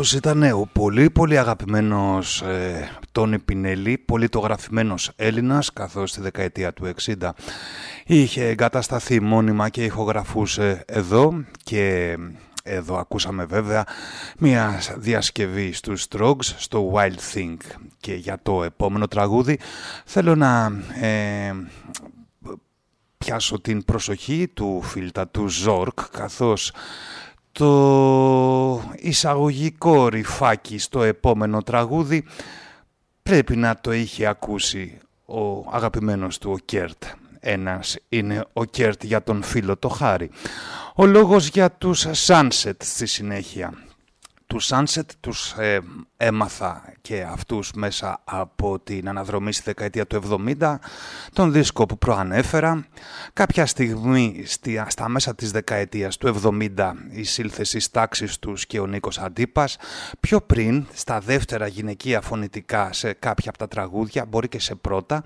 Αυτός ήταν ο πολύ πολύ αγαπημένος ε, Τόνι Πινέλη, πολύ το γραφημένος Έλληνας, καθώς στη δεκαετία του 60 είχε εγκατασταθεί μόνιμα και ηχογραφούσε εδώ. Και εδώ ακούσαμε βέβαια μια διασκευή στους Strokes στο Wild Thing. Και για το επόμενο τραγούδι θέλω να ε, πιάσω την προσοχή του φίλτα του Ζόρκ καθώς το εισαγωγικό riff άκι στο επόμενο τραγούδι πρέπει να το είχε ακούσει ο αγαπημένος του ο Κερτ. Ένας είναι ο Κερτ για τον φίλο το Χάρη. Ο λόγος για τους Sunset στη συνέχεια τους Sunset τους ε, έμαθα και αυτούς μέσα από την αναδρομή στη δεκαετία του 70, τον δίσκο που προανέφερα. Κάποια στιγμή στη, στα μέσα της δεκαετίας του 70 εισήλθε στις τάξεις τους και ο Νίκος Αντίπας. Πιο πριν, στα δεύτερα γυναικεία φωνητικά σε κάποια από τα τραγούδια, μπορεί και σε πρώτα,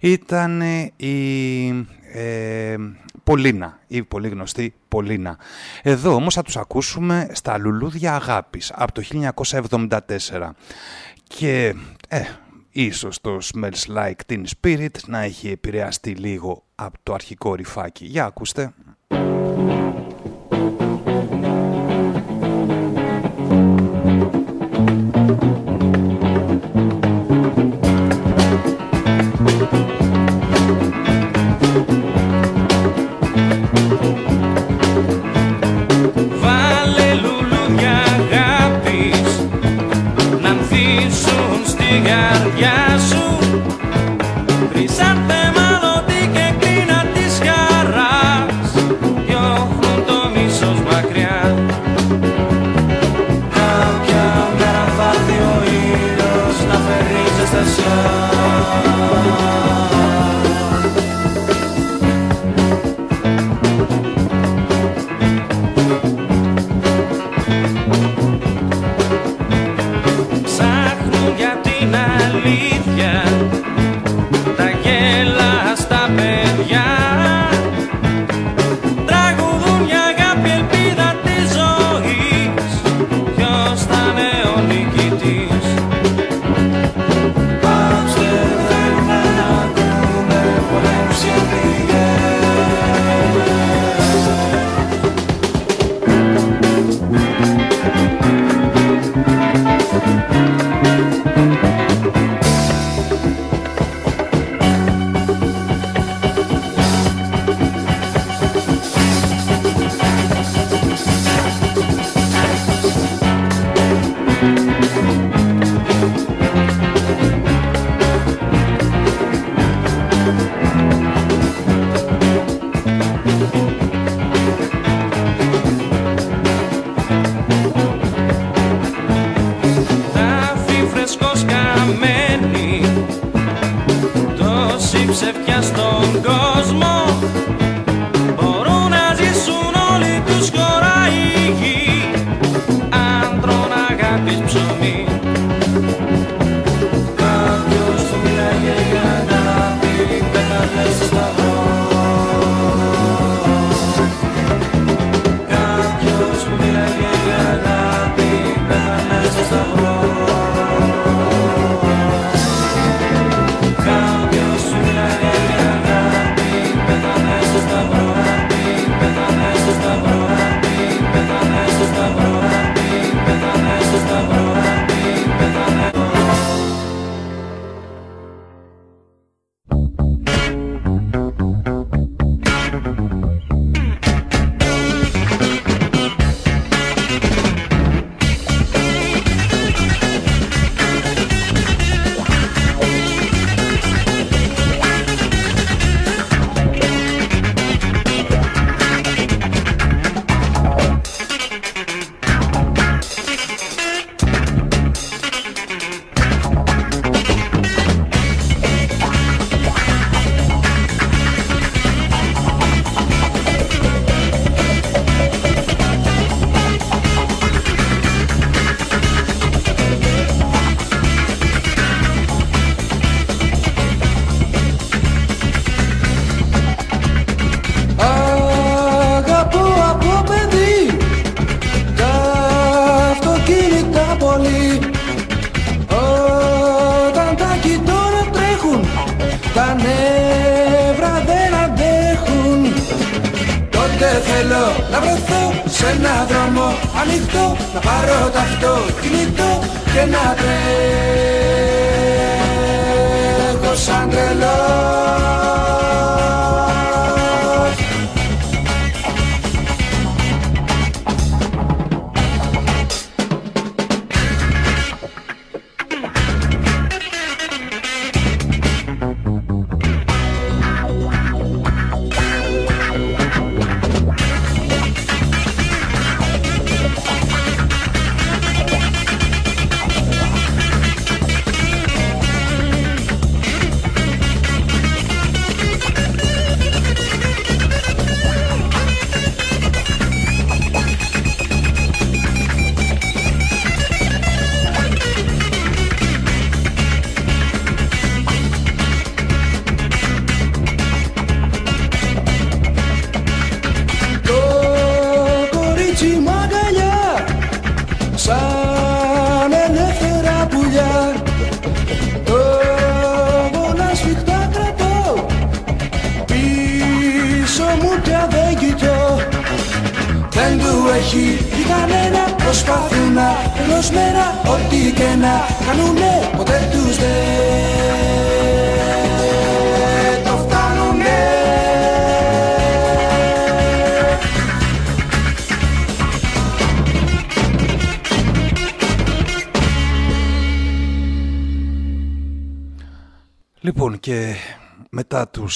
ήταν η ε, Πολίνα, η πολύ γνωστή Πολίνα. Εδώ όμως θα τους ακούσουμε στα λουλούδια αγάπης από το 1974 και ε, ίσως το Smells Like Teen Spirit να έχει επηρεαστεί λίγο από το αρχικό ρηφάκι. Για ακούστε.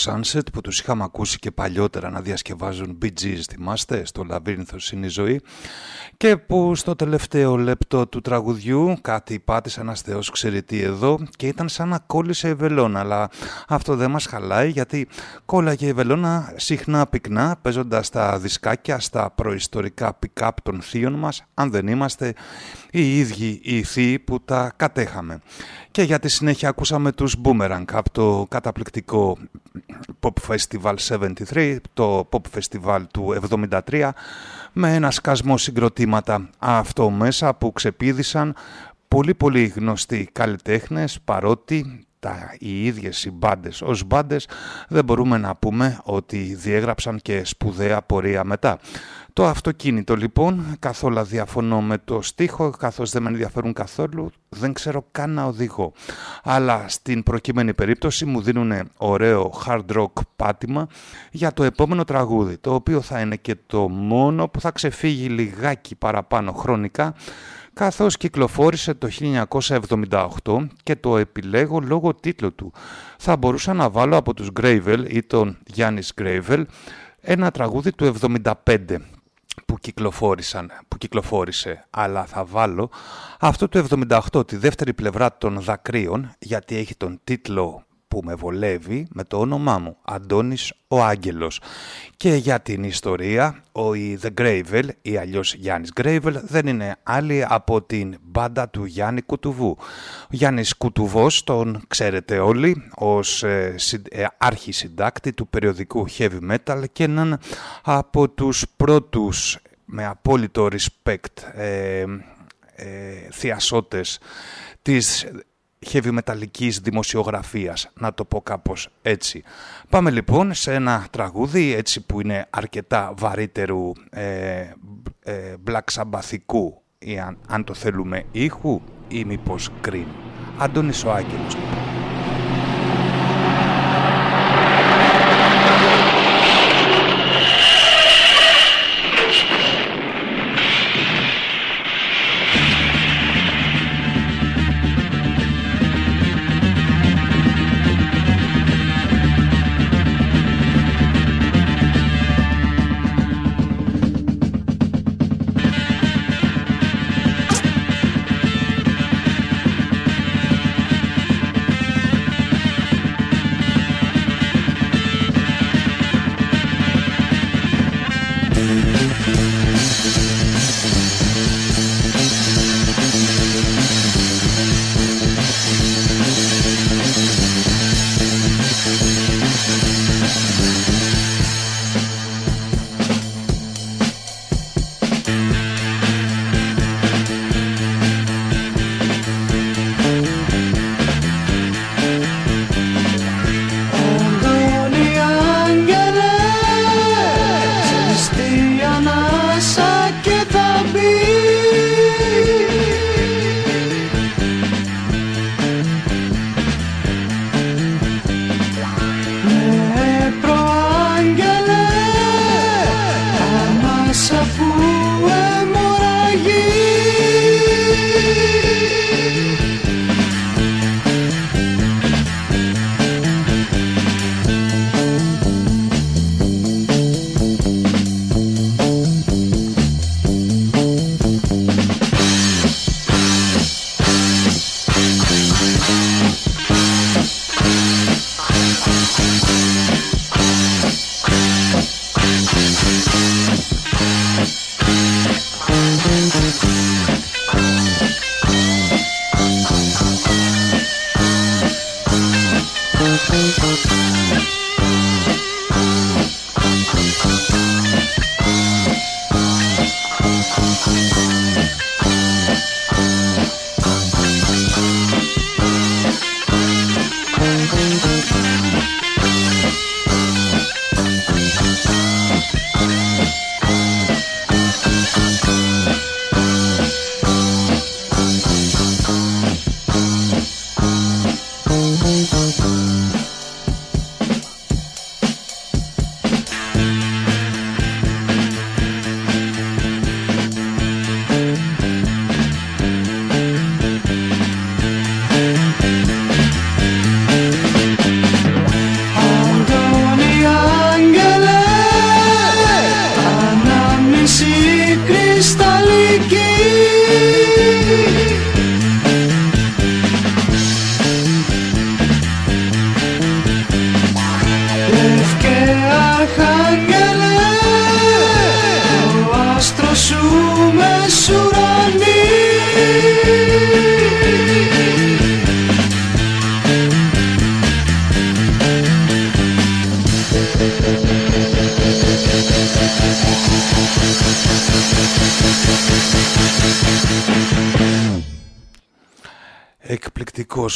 Sunset που τους είχαμε ακούσει και παλιότερα να διασκευάζουν Bee Gees, θυμάστε, στο Λαβύρινθος είναι η ζωή και που στο τελευταίο λεπτό του τραγουδιού κάτι πάτησε ένας θεός ξέρει τι εδώ και ήταν σαν να κόλλησε η βελόνα αλλά αυτό δεν μας χαλάει γιατί κόλλαγε η βελόνα συχνά πυκνά παίζοντας τα δισκάκια στα προϊστορικά pick-up των θείων μας αν δεν είμαστε οι ίδιοι οι θείοι που τα κατέχαμε. Και για τη συνέχεια ακούσαμε τους Boomerang από το καταπληκτικό Pop Festival 73, το Pop Festival του 73, με ένα σκασμό συγκροτήματα αυτό μέσα που ξεπίδησαν πολύ πολύ γνωστοί καλλιτέχνες παρότι τα, οι ίδιες οι μπάντες ως μπάντες δεν μπορούμε να πούμε ότι διέγραψαν και σπουδαία πορεία μετά. Το αυτοκίνητο λοιπόν, καθόλου διαφωνώ με το στίχο, καθώς δεν με ενδιαφέρουν καθόλου, δεν ξέρω καν να οδηγώ. Αλλά στην προκειμένη περίπτωση μου δίνουν ωραίο hard rock πάτημα για το επόμενο τραγούδι, το οποίο θα είναι και το μόνο που θα ξεφύγει λιγάκι παραπάνω χρονικά, καθώς κυκλοφόρησε το 1978 και το επιλέγω λόγω τίτλου του. Θα μπορούσα να βάλω από τους Gravel ή τον Γιάννης Gravel ένα τραγούδι του 75 που, κυκλοφόρησαν, που κυκλοφόρησε, αλλά θα βάλω αυτό το 78, τη δεύτερη πλευρά των δακρύων, γιατί έχει τον τίτλο που με βολεύει με το όνομά μου, Αντώνης ο Άγγελος. Και για την ιστορία, ο The Gravel ή αλλιώς Γιάννης Gravel δεν είναι άλλη από την μπάντα του Γιάννη Κουτουβού. Ο Γιάννης Κουτουβός τον ξέρετε όλοι ως ε, ε άρχη συντάκτη του περιοδικού Heavy Metal και έναν από τους πρώτους με απόλυτο respect ε, ε, θειασότες της heavy μεταλλικής δημοσιογραφίας, να το πω κάπως έτσι. Πάμε λοιπόν σε ένα τραγούδι έτσι που είναι αρκετά βαρύτερου ε, ε, ή αν, αν, το θέλουμε ήχου ή μήπως κρίνου. Αντώνης ο Άγγελος.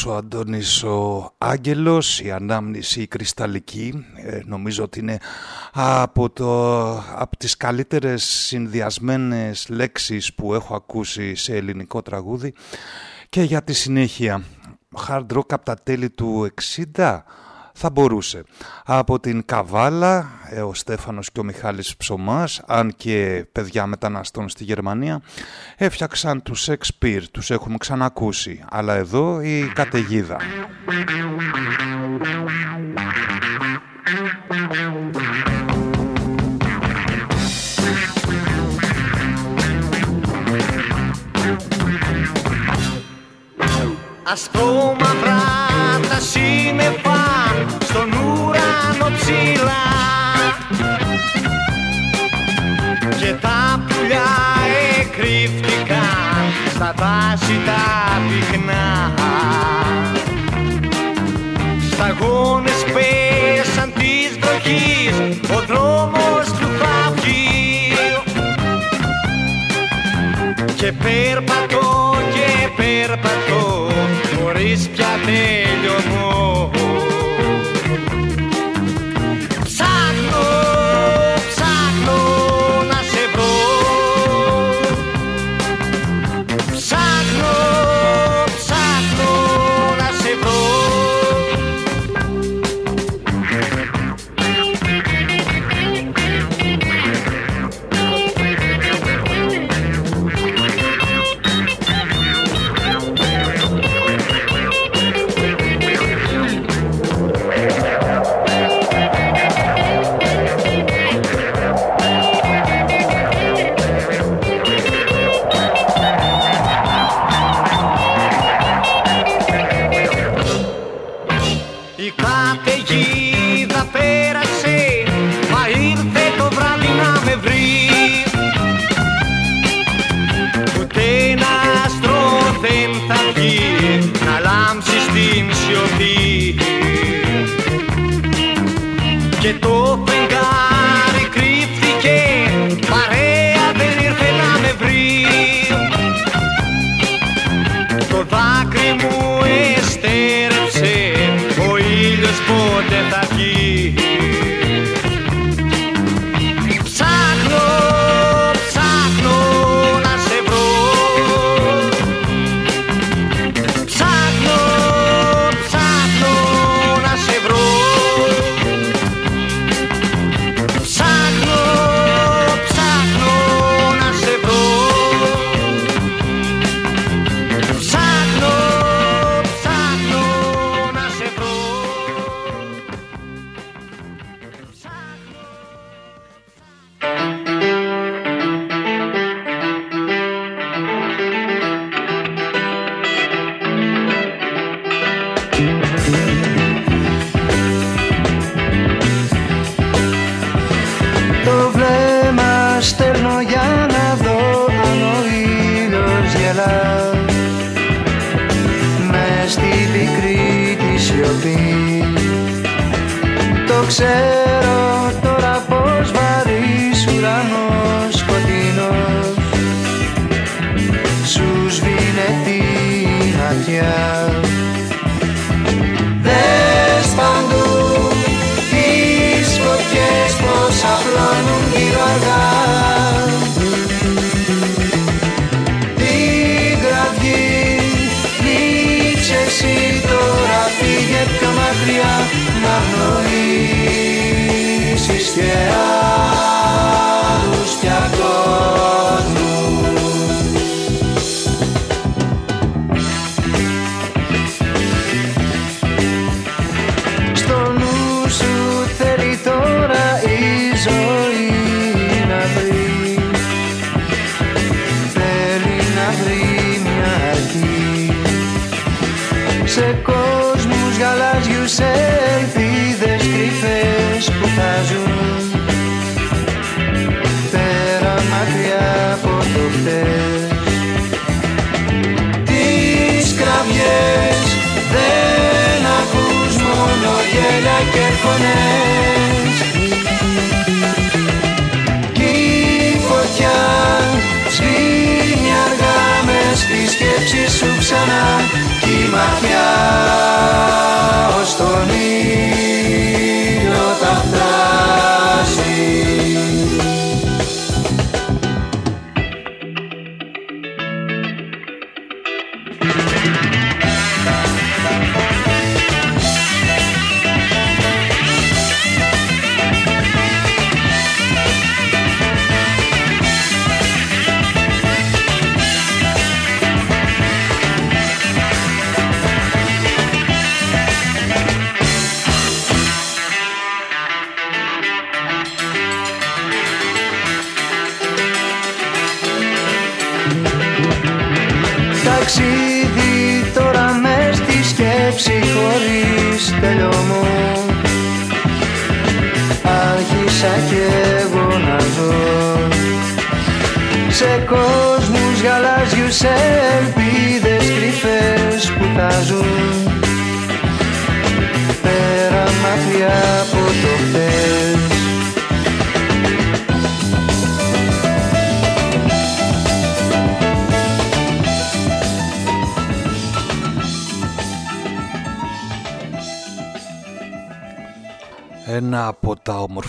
Ο Αντώνης ο Άγγελος, η ανάμνηση η κρυσταλλική, ε, νομίζω ότι είναι από, το, από τις καλύτερες συνδυασμένες λέξεις που έχω ακούσει σε ελληνικό τραγούδι και για τη συνέχεια. Hard rock από τα τέλη του 60 θα μπορούσε. Από την Καβάλα, ε, ο Στέφανος και ο Μιχάλης Ψωμάς, αν και παιδιά μεταναστών στη Γερμανία, έφτιαξαν τους Σεξπίρ, τους έχουμε ξανακούσει, αλλά εδώ η καταιγίδα. Ασπρόμαυρα τα σύννεφα στον ουρανό ψηλά. Και τα πουλιά εκρύφτηκαν στα δάση τα πυκνά. Σταγόνες πέσαν της βροχής ο δρόμος του θα βγει. Και περπατώ και περπατώ χωρίς πια πιο μακριά να γνωρίσεις και φωνές. Κι η φωτιά σβήνει αργά μες στη σκέψη σου ξανά. Κι η ματιά ως τον ήλιο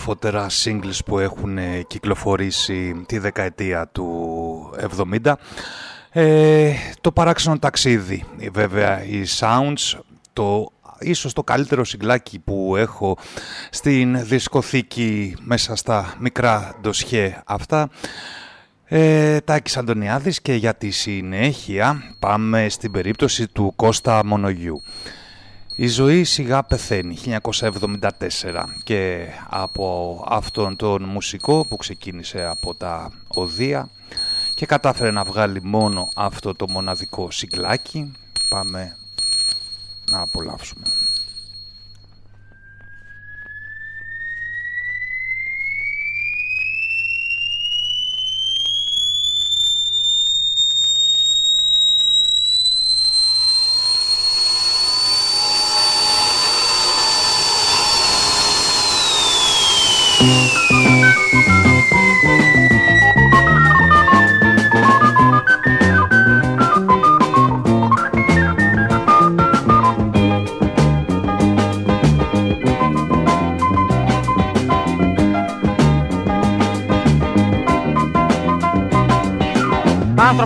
τα ομορφότερα singles που έχουν ε, κυκλοφορήσει τη δεκαετία του 70. Ε, το παράξενο ταξίδι, βέβαια οι Sounds, το ίσως το καλύτερο συγκλάκι που έχω στην δισκοθήκη μέσα στα μικρά ντοσιέ αυτά. Ε, Τάκης Αντωνιάδης και για τη συνέχεια πάμε στην περίπτωση του Κώστα Μονογιού. Η ζωή σιγά πεθαίνει 1974 και από αυτόν τον μουσικό που ξεκίνησε από τα οδεία και κατάφερε να βγάλει μόνο αυτό το μοναδικό συγκλάκι πάμε να απολαύσουμε.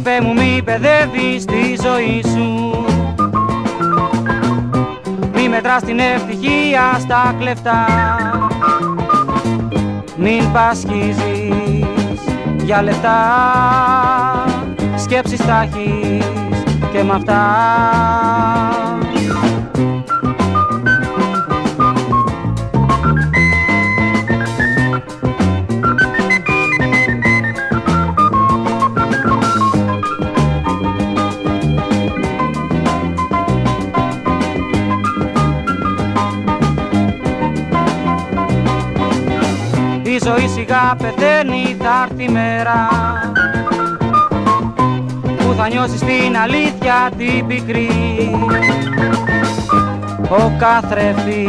Άνθρωπε μου μη παιδεύεις τη ζωή σου. Μη μετράς την ευτυχία στα κλεφτά. Μην πασχίζεις για λεφτά. Σκέψεις θα έχεις και με αυτά ζωή σιγά πεθαίνει θα έρθει η μέρα. Που θα νιώσεις την αλήθεια την πικρή. Ο καθρεφτής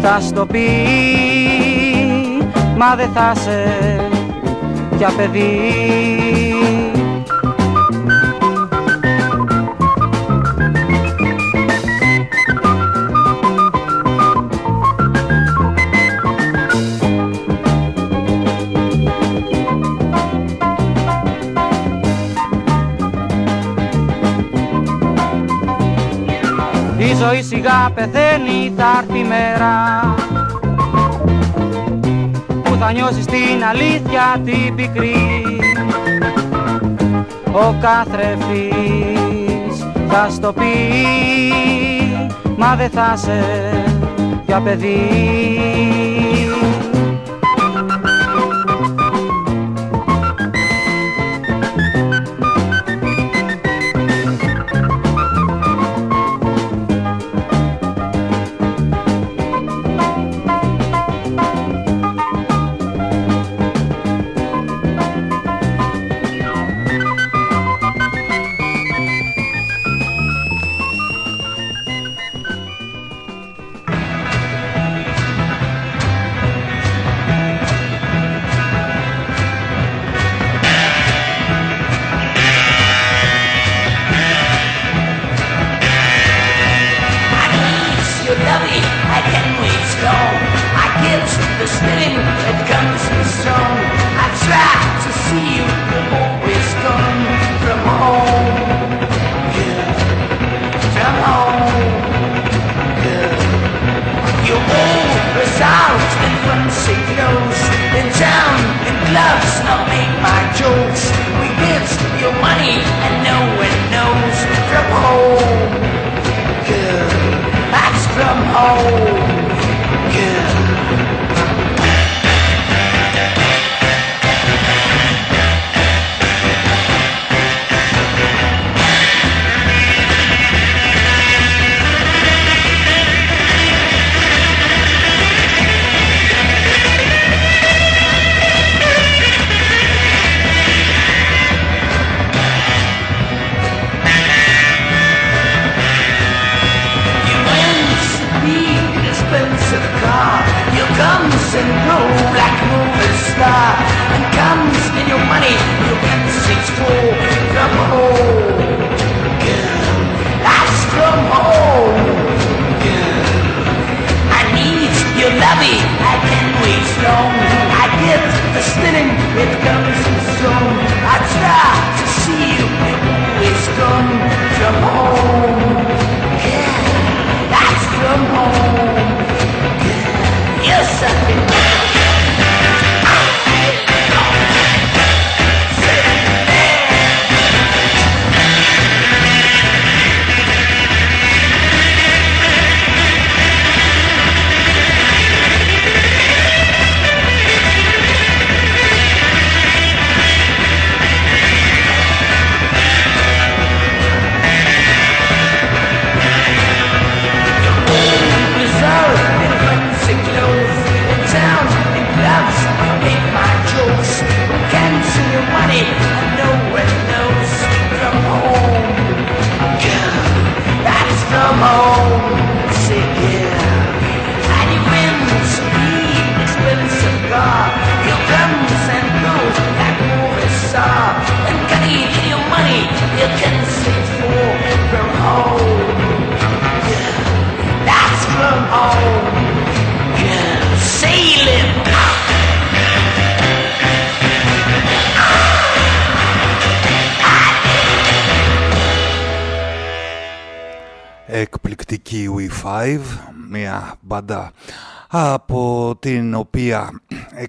θα στο πει Μα δεν θα σε για παιδί ζωή σιγά πεθαίνει θα έρθει μέρα. Που θα νιώσεις την αλήθεια την πικρή. Ο καθρεφτής θα στο πει μα δεν θα σε για παιδί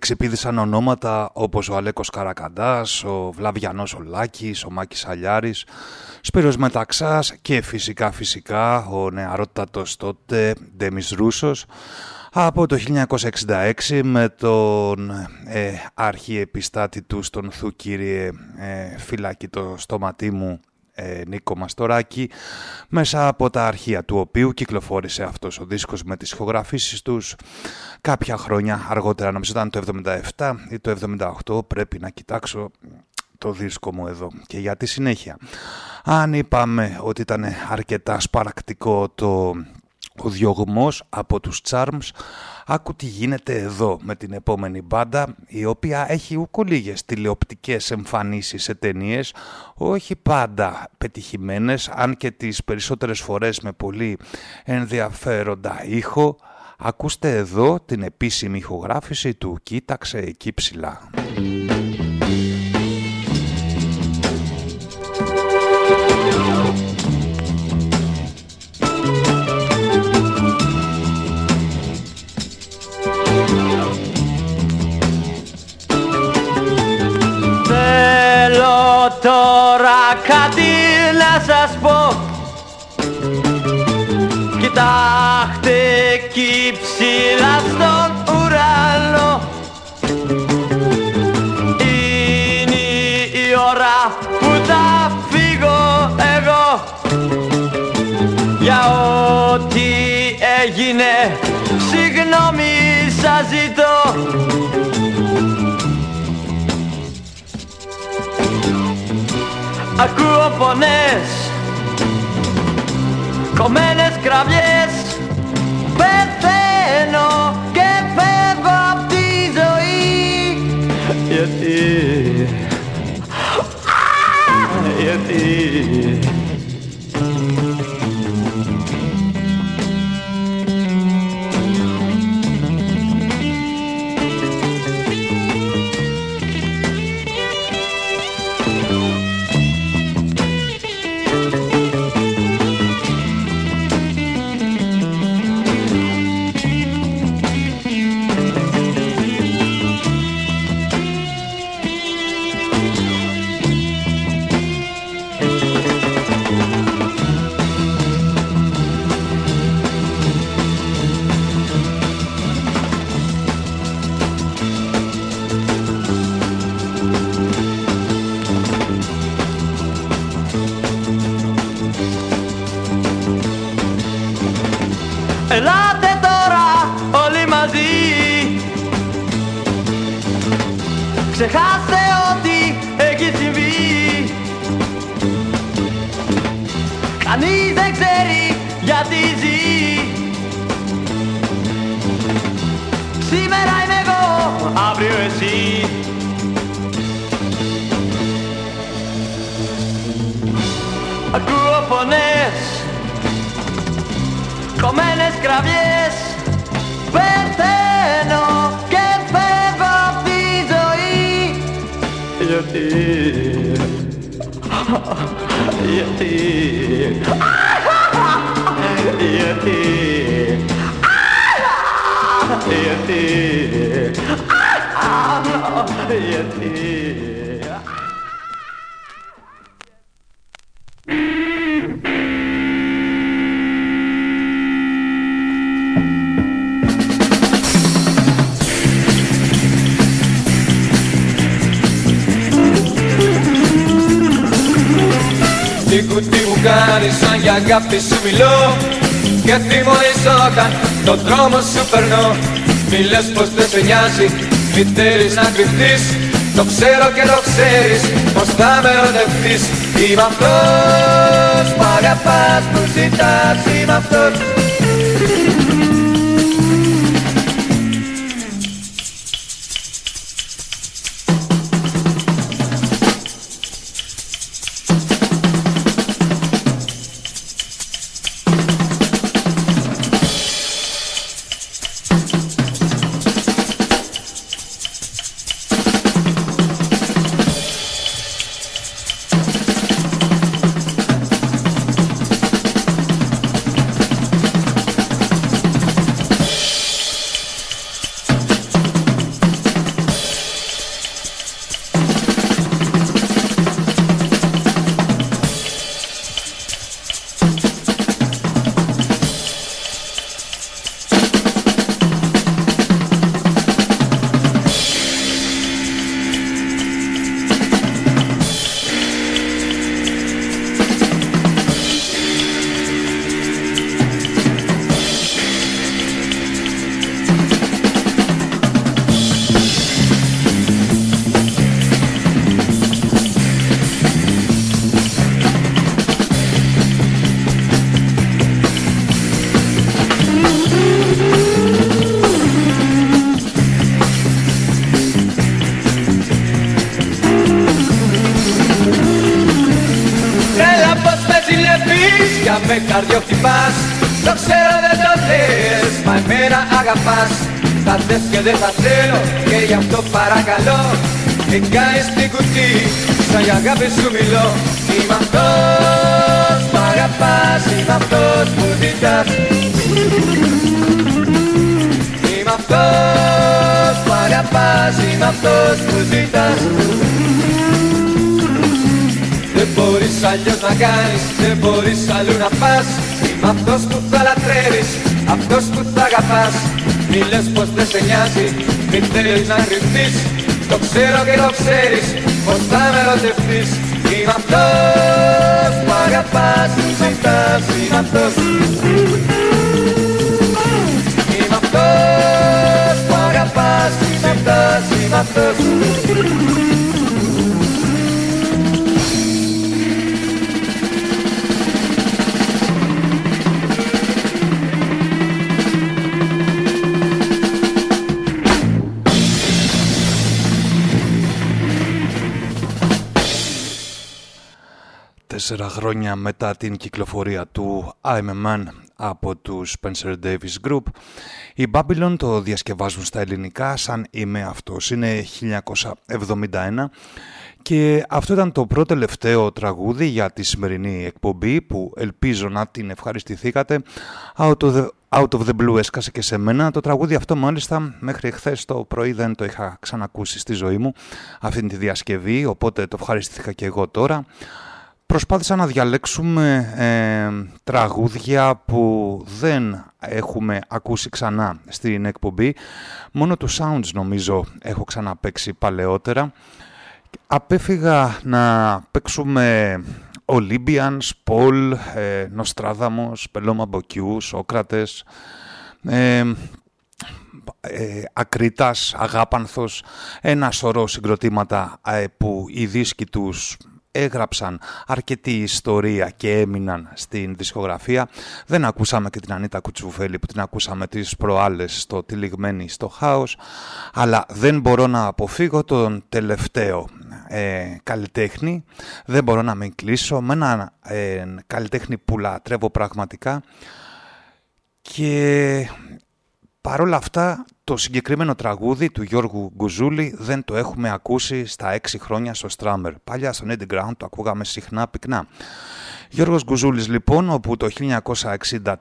εξεπίδησαν ονόματα όπως ο Αλέκος Καρακαντάς, ο Βλαβιανός ο Λάκης, ο Μάκης Αλιάρης, Σπύρος Μεταξάς και φυσικά φυσικά ο νεαρότατος τότε Ντέμις Ρούσος από το 1966 με τον ε, αρχιεπιστάτη του στον Θου κύριε ε, φυλάκι το στόματί μου ε, Νίκο Μαστοράκη μέσα από τα αρχεία του οποίου κυκλοφόρησε αυτός ο δίσκος με τις ηχογραφήσεις τους κάποια χρόνια αργότερα νομίζω ήταν το 77 ή το 78 πρέπει να κοιτάξω το δίσκο μου εδώ. Και για τη συνέχεια αν είπαμε ότι ήταν αρκετά σπαρακτικό το ο διωγμός από τους Charms Άκου τι γίνεται εδώ με την επόμενη μπάντα η οποία έχει ούκο λίγες τηλεοπτικές εμφανίσεις σε ταινίες, όχι πάντα πετυχημένες αν και τις περισσότερες φορές με πολύ ενδιαφέροντα ήχο Ακούστε εδώ την επίσημη ηχογράφηση του «Κοίταξε εκεί ψηλά». Να σας πω. Κοιτάξτε εκεί ψηλά στον ουρανό. Είναι η ώρα που θα φύγω εγώ. Για ό,τι έγινε Συγγνώμη σας ζητώ Ακούω φωνές Κομμένες κραυγές. Πεθαίνω και φεύγω απ' τη ζωή. Γιατί Γιατί Ελάτε τώρα όλοι μαζί. Ξεχάστε ό,τι έχει συμβεί. Κανείς δεν ξέρει γιατί ζει. Σήμερα είμαι εγώ, αύριο εσύ. Ακούω φωνές κομμένες κραυγές Πεθαίνω και φεύγω απ' τη ζωή Γιατί Γιατί Γιατί Γιατί Γιατί Τι σαν για αγάπη σου μιλώ Γιατί μόλις όταν τον δρόμο σου περνώ. Μη λες πως δεν σε νοιάζει, μη θέλεις να κρυφτείς. Το ξέρω και το ξέρεις πως θα με ερωτευτείς Είμαι αυτός που αγαπάς, που ζητάς, είμαι αυτός νοιάζει, μην θέλεις να κρυφτείς. Το ξέρω και το ξέρεις, πως θα με ερωτευτείς. Είμαι αυτός που αγαπάς, είμαι αυτός, είμαι αυτός. Είμαι αυτός που αγαπάς, είμαι αυτός, είμαι αυτός τέσσερα χρόνια μετά την κυκλοφορία του I'm a Man από τους Spencer Davis Group, οι Babylon το διασκευάζουν στα ελληνικά σαν «Είμαι αυτός». Είναι 1971 και αυτό ήταν το πρώτο τελευταίο τραγούδι για τη σημερινή εκπομπή που ελπίζω να την ευχαριστηθήκατε. Out of the, out of the Blue έσκασε και σε μένα. Το τραγούδι αυτό μάλιστα μέχρι χθες το πρωί δεν το είχα ξανακούσει στη ζωή μου αυτή τη διασκευή οπότε το ευχαριστηθήκα και εγώ τώρα. Προσπάθησα να διαλέξουμε ε, τραγούδια που δεν έχουμε ακούσει ξανά στην εκπομπή. Μόνο τους Sounds νομίζω έχω ξαναπαίξει παλαιότερα. Απέφυγα να παίξουμε Olympians, Paul, ε, Nostradamus, Πελώμα Μποκιού, Σόκρατες, ε, ε, Ακρίτας, Αγάπανθος, ένα σωρό συγκροτήματα ε, που οι δίσκοι τους έγραψαν αρκετή ιστορία και έμειναν στην δισκογραφία. Δεν ακούσαμε και την Ανίτα Κουτσουφέλη που την ακούσαμε τις προάλλες στο «Τυλιγμένη στο χάος», αλλά δεν μπορώ να αποφύγω τον τελευταίο ε, καλλιτέχνη. Δεν μπορώ να μην κλείσω με ένα ε, καλλιτέχνη που λατρεύω πραγματικά και παρόλα αυτά το συγκεκριμένο τραγούδι του Γιώργου Γκουζούλη δεν το έχουμε ακούσει στα έξι χρόνια στο Στράμερ. Παλιά στον Ground το ακούγαμε συχνά πυκνά. Γιώργος Γκουζούλης λοιπόν, όπου το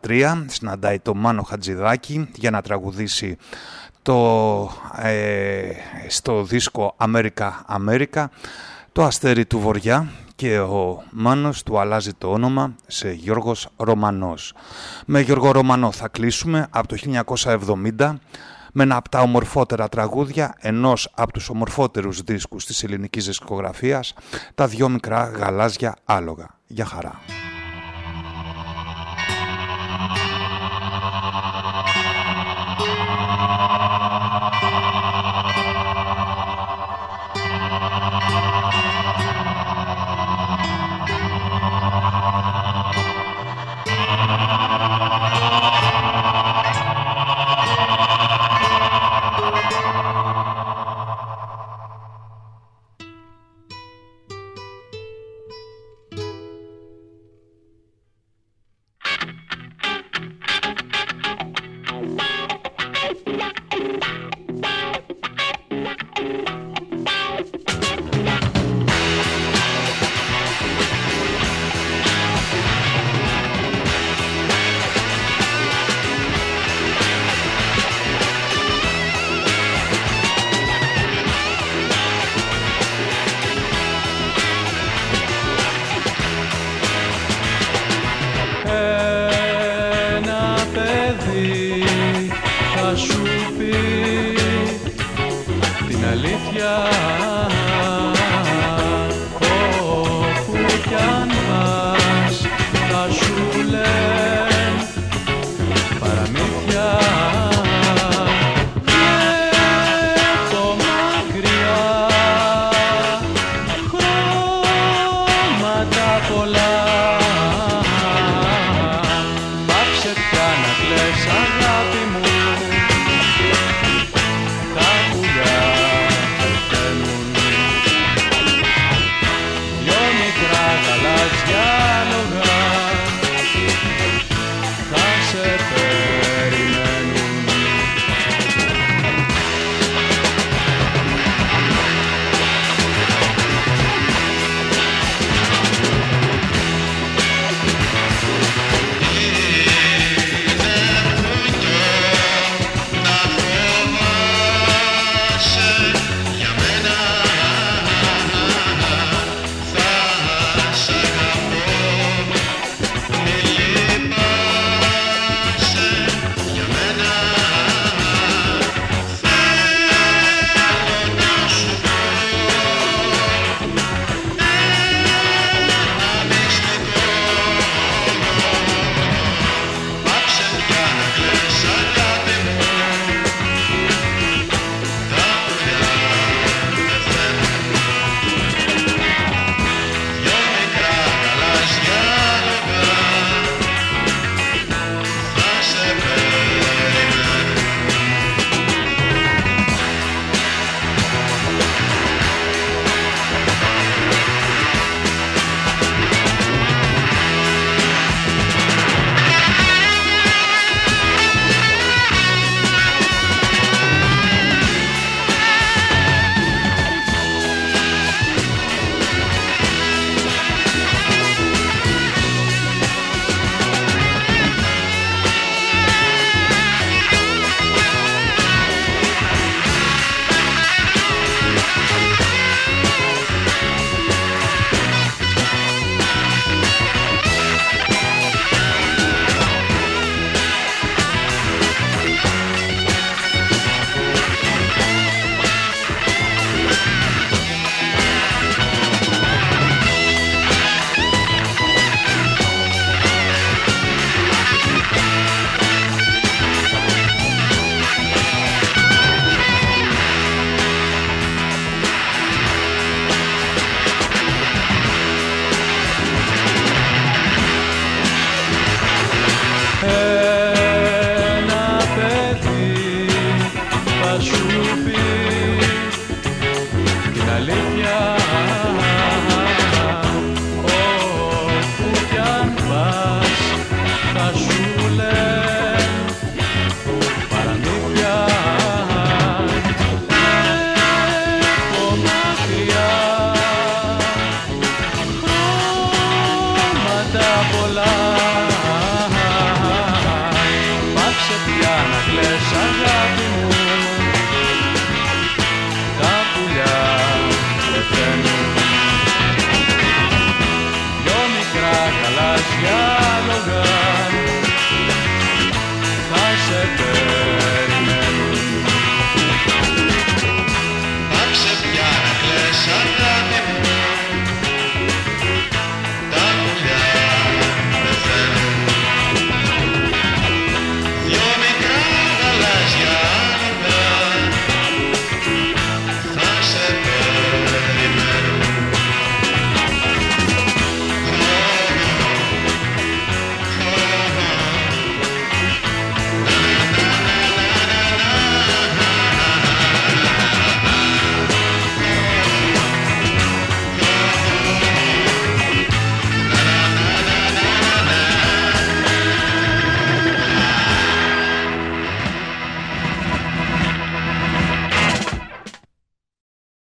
1963 συναντάει το Μάνο Χατζηδάκη για να τραγουδήσει το, ε, στο δίσκο America America το Αστέρι του Βοριά και ο Μάνος του αλλάζει το όνομα σε Γιώργος Ρωμανός. Με Γιώργο Ρωμανό θα κλείσουμε από το 1970 με ένα από τα ομορφότερα τραγούδια ενός από τους ομορφότερους δίσκους της ελληνικής δισκογραφίας, τα δυο μικρά γαλάζια άλογα. Για χαρά.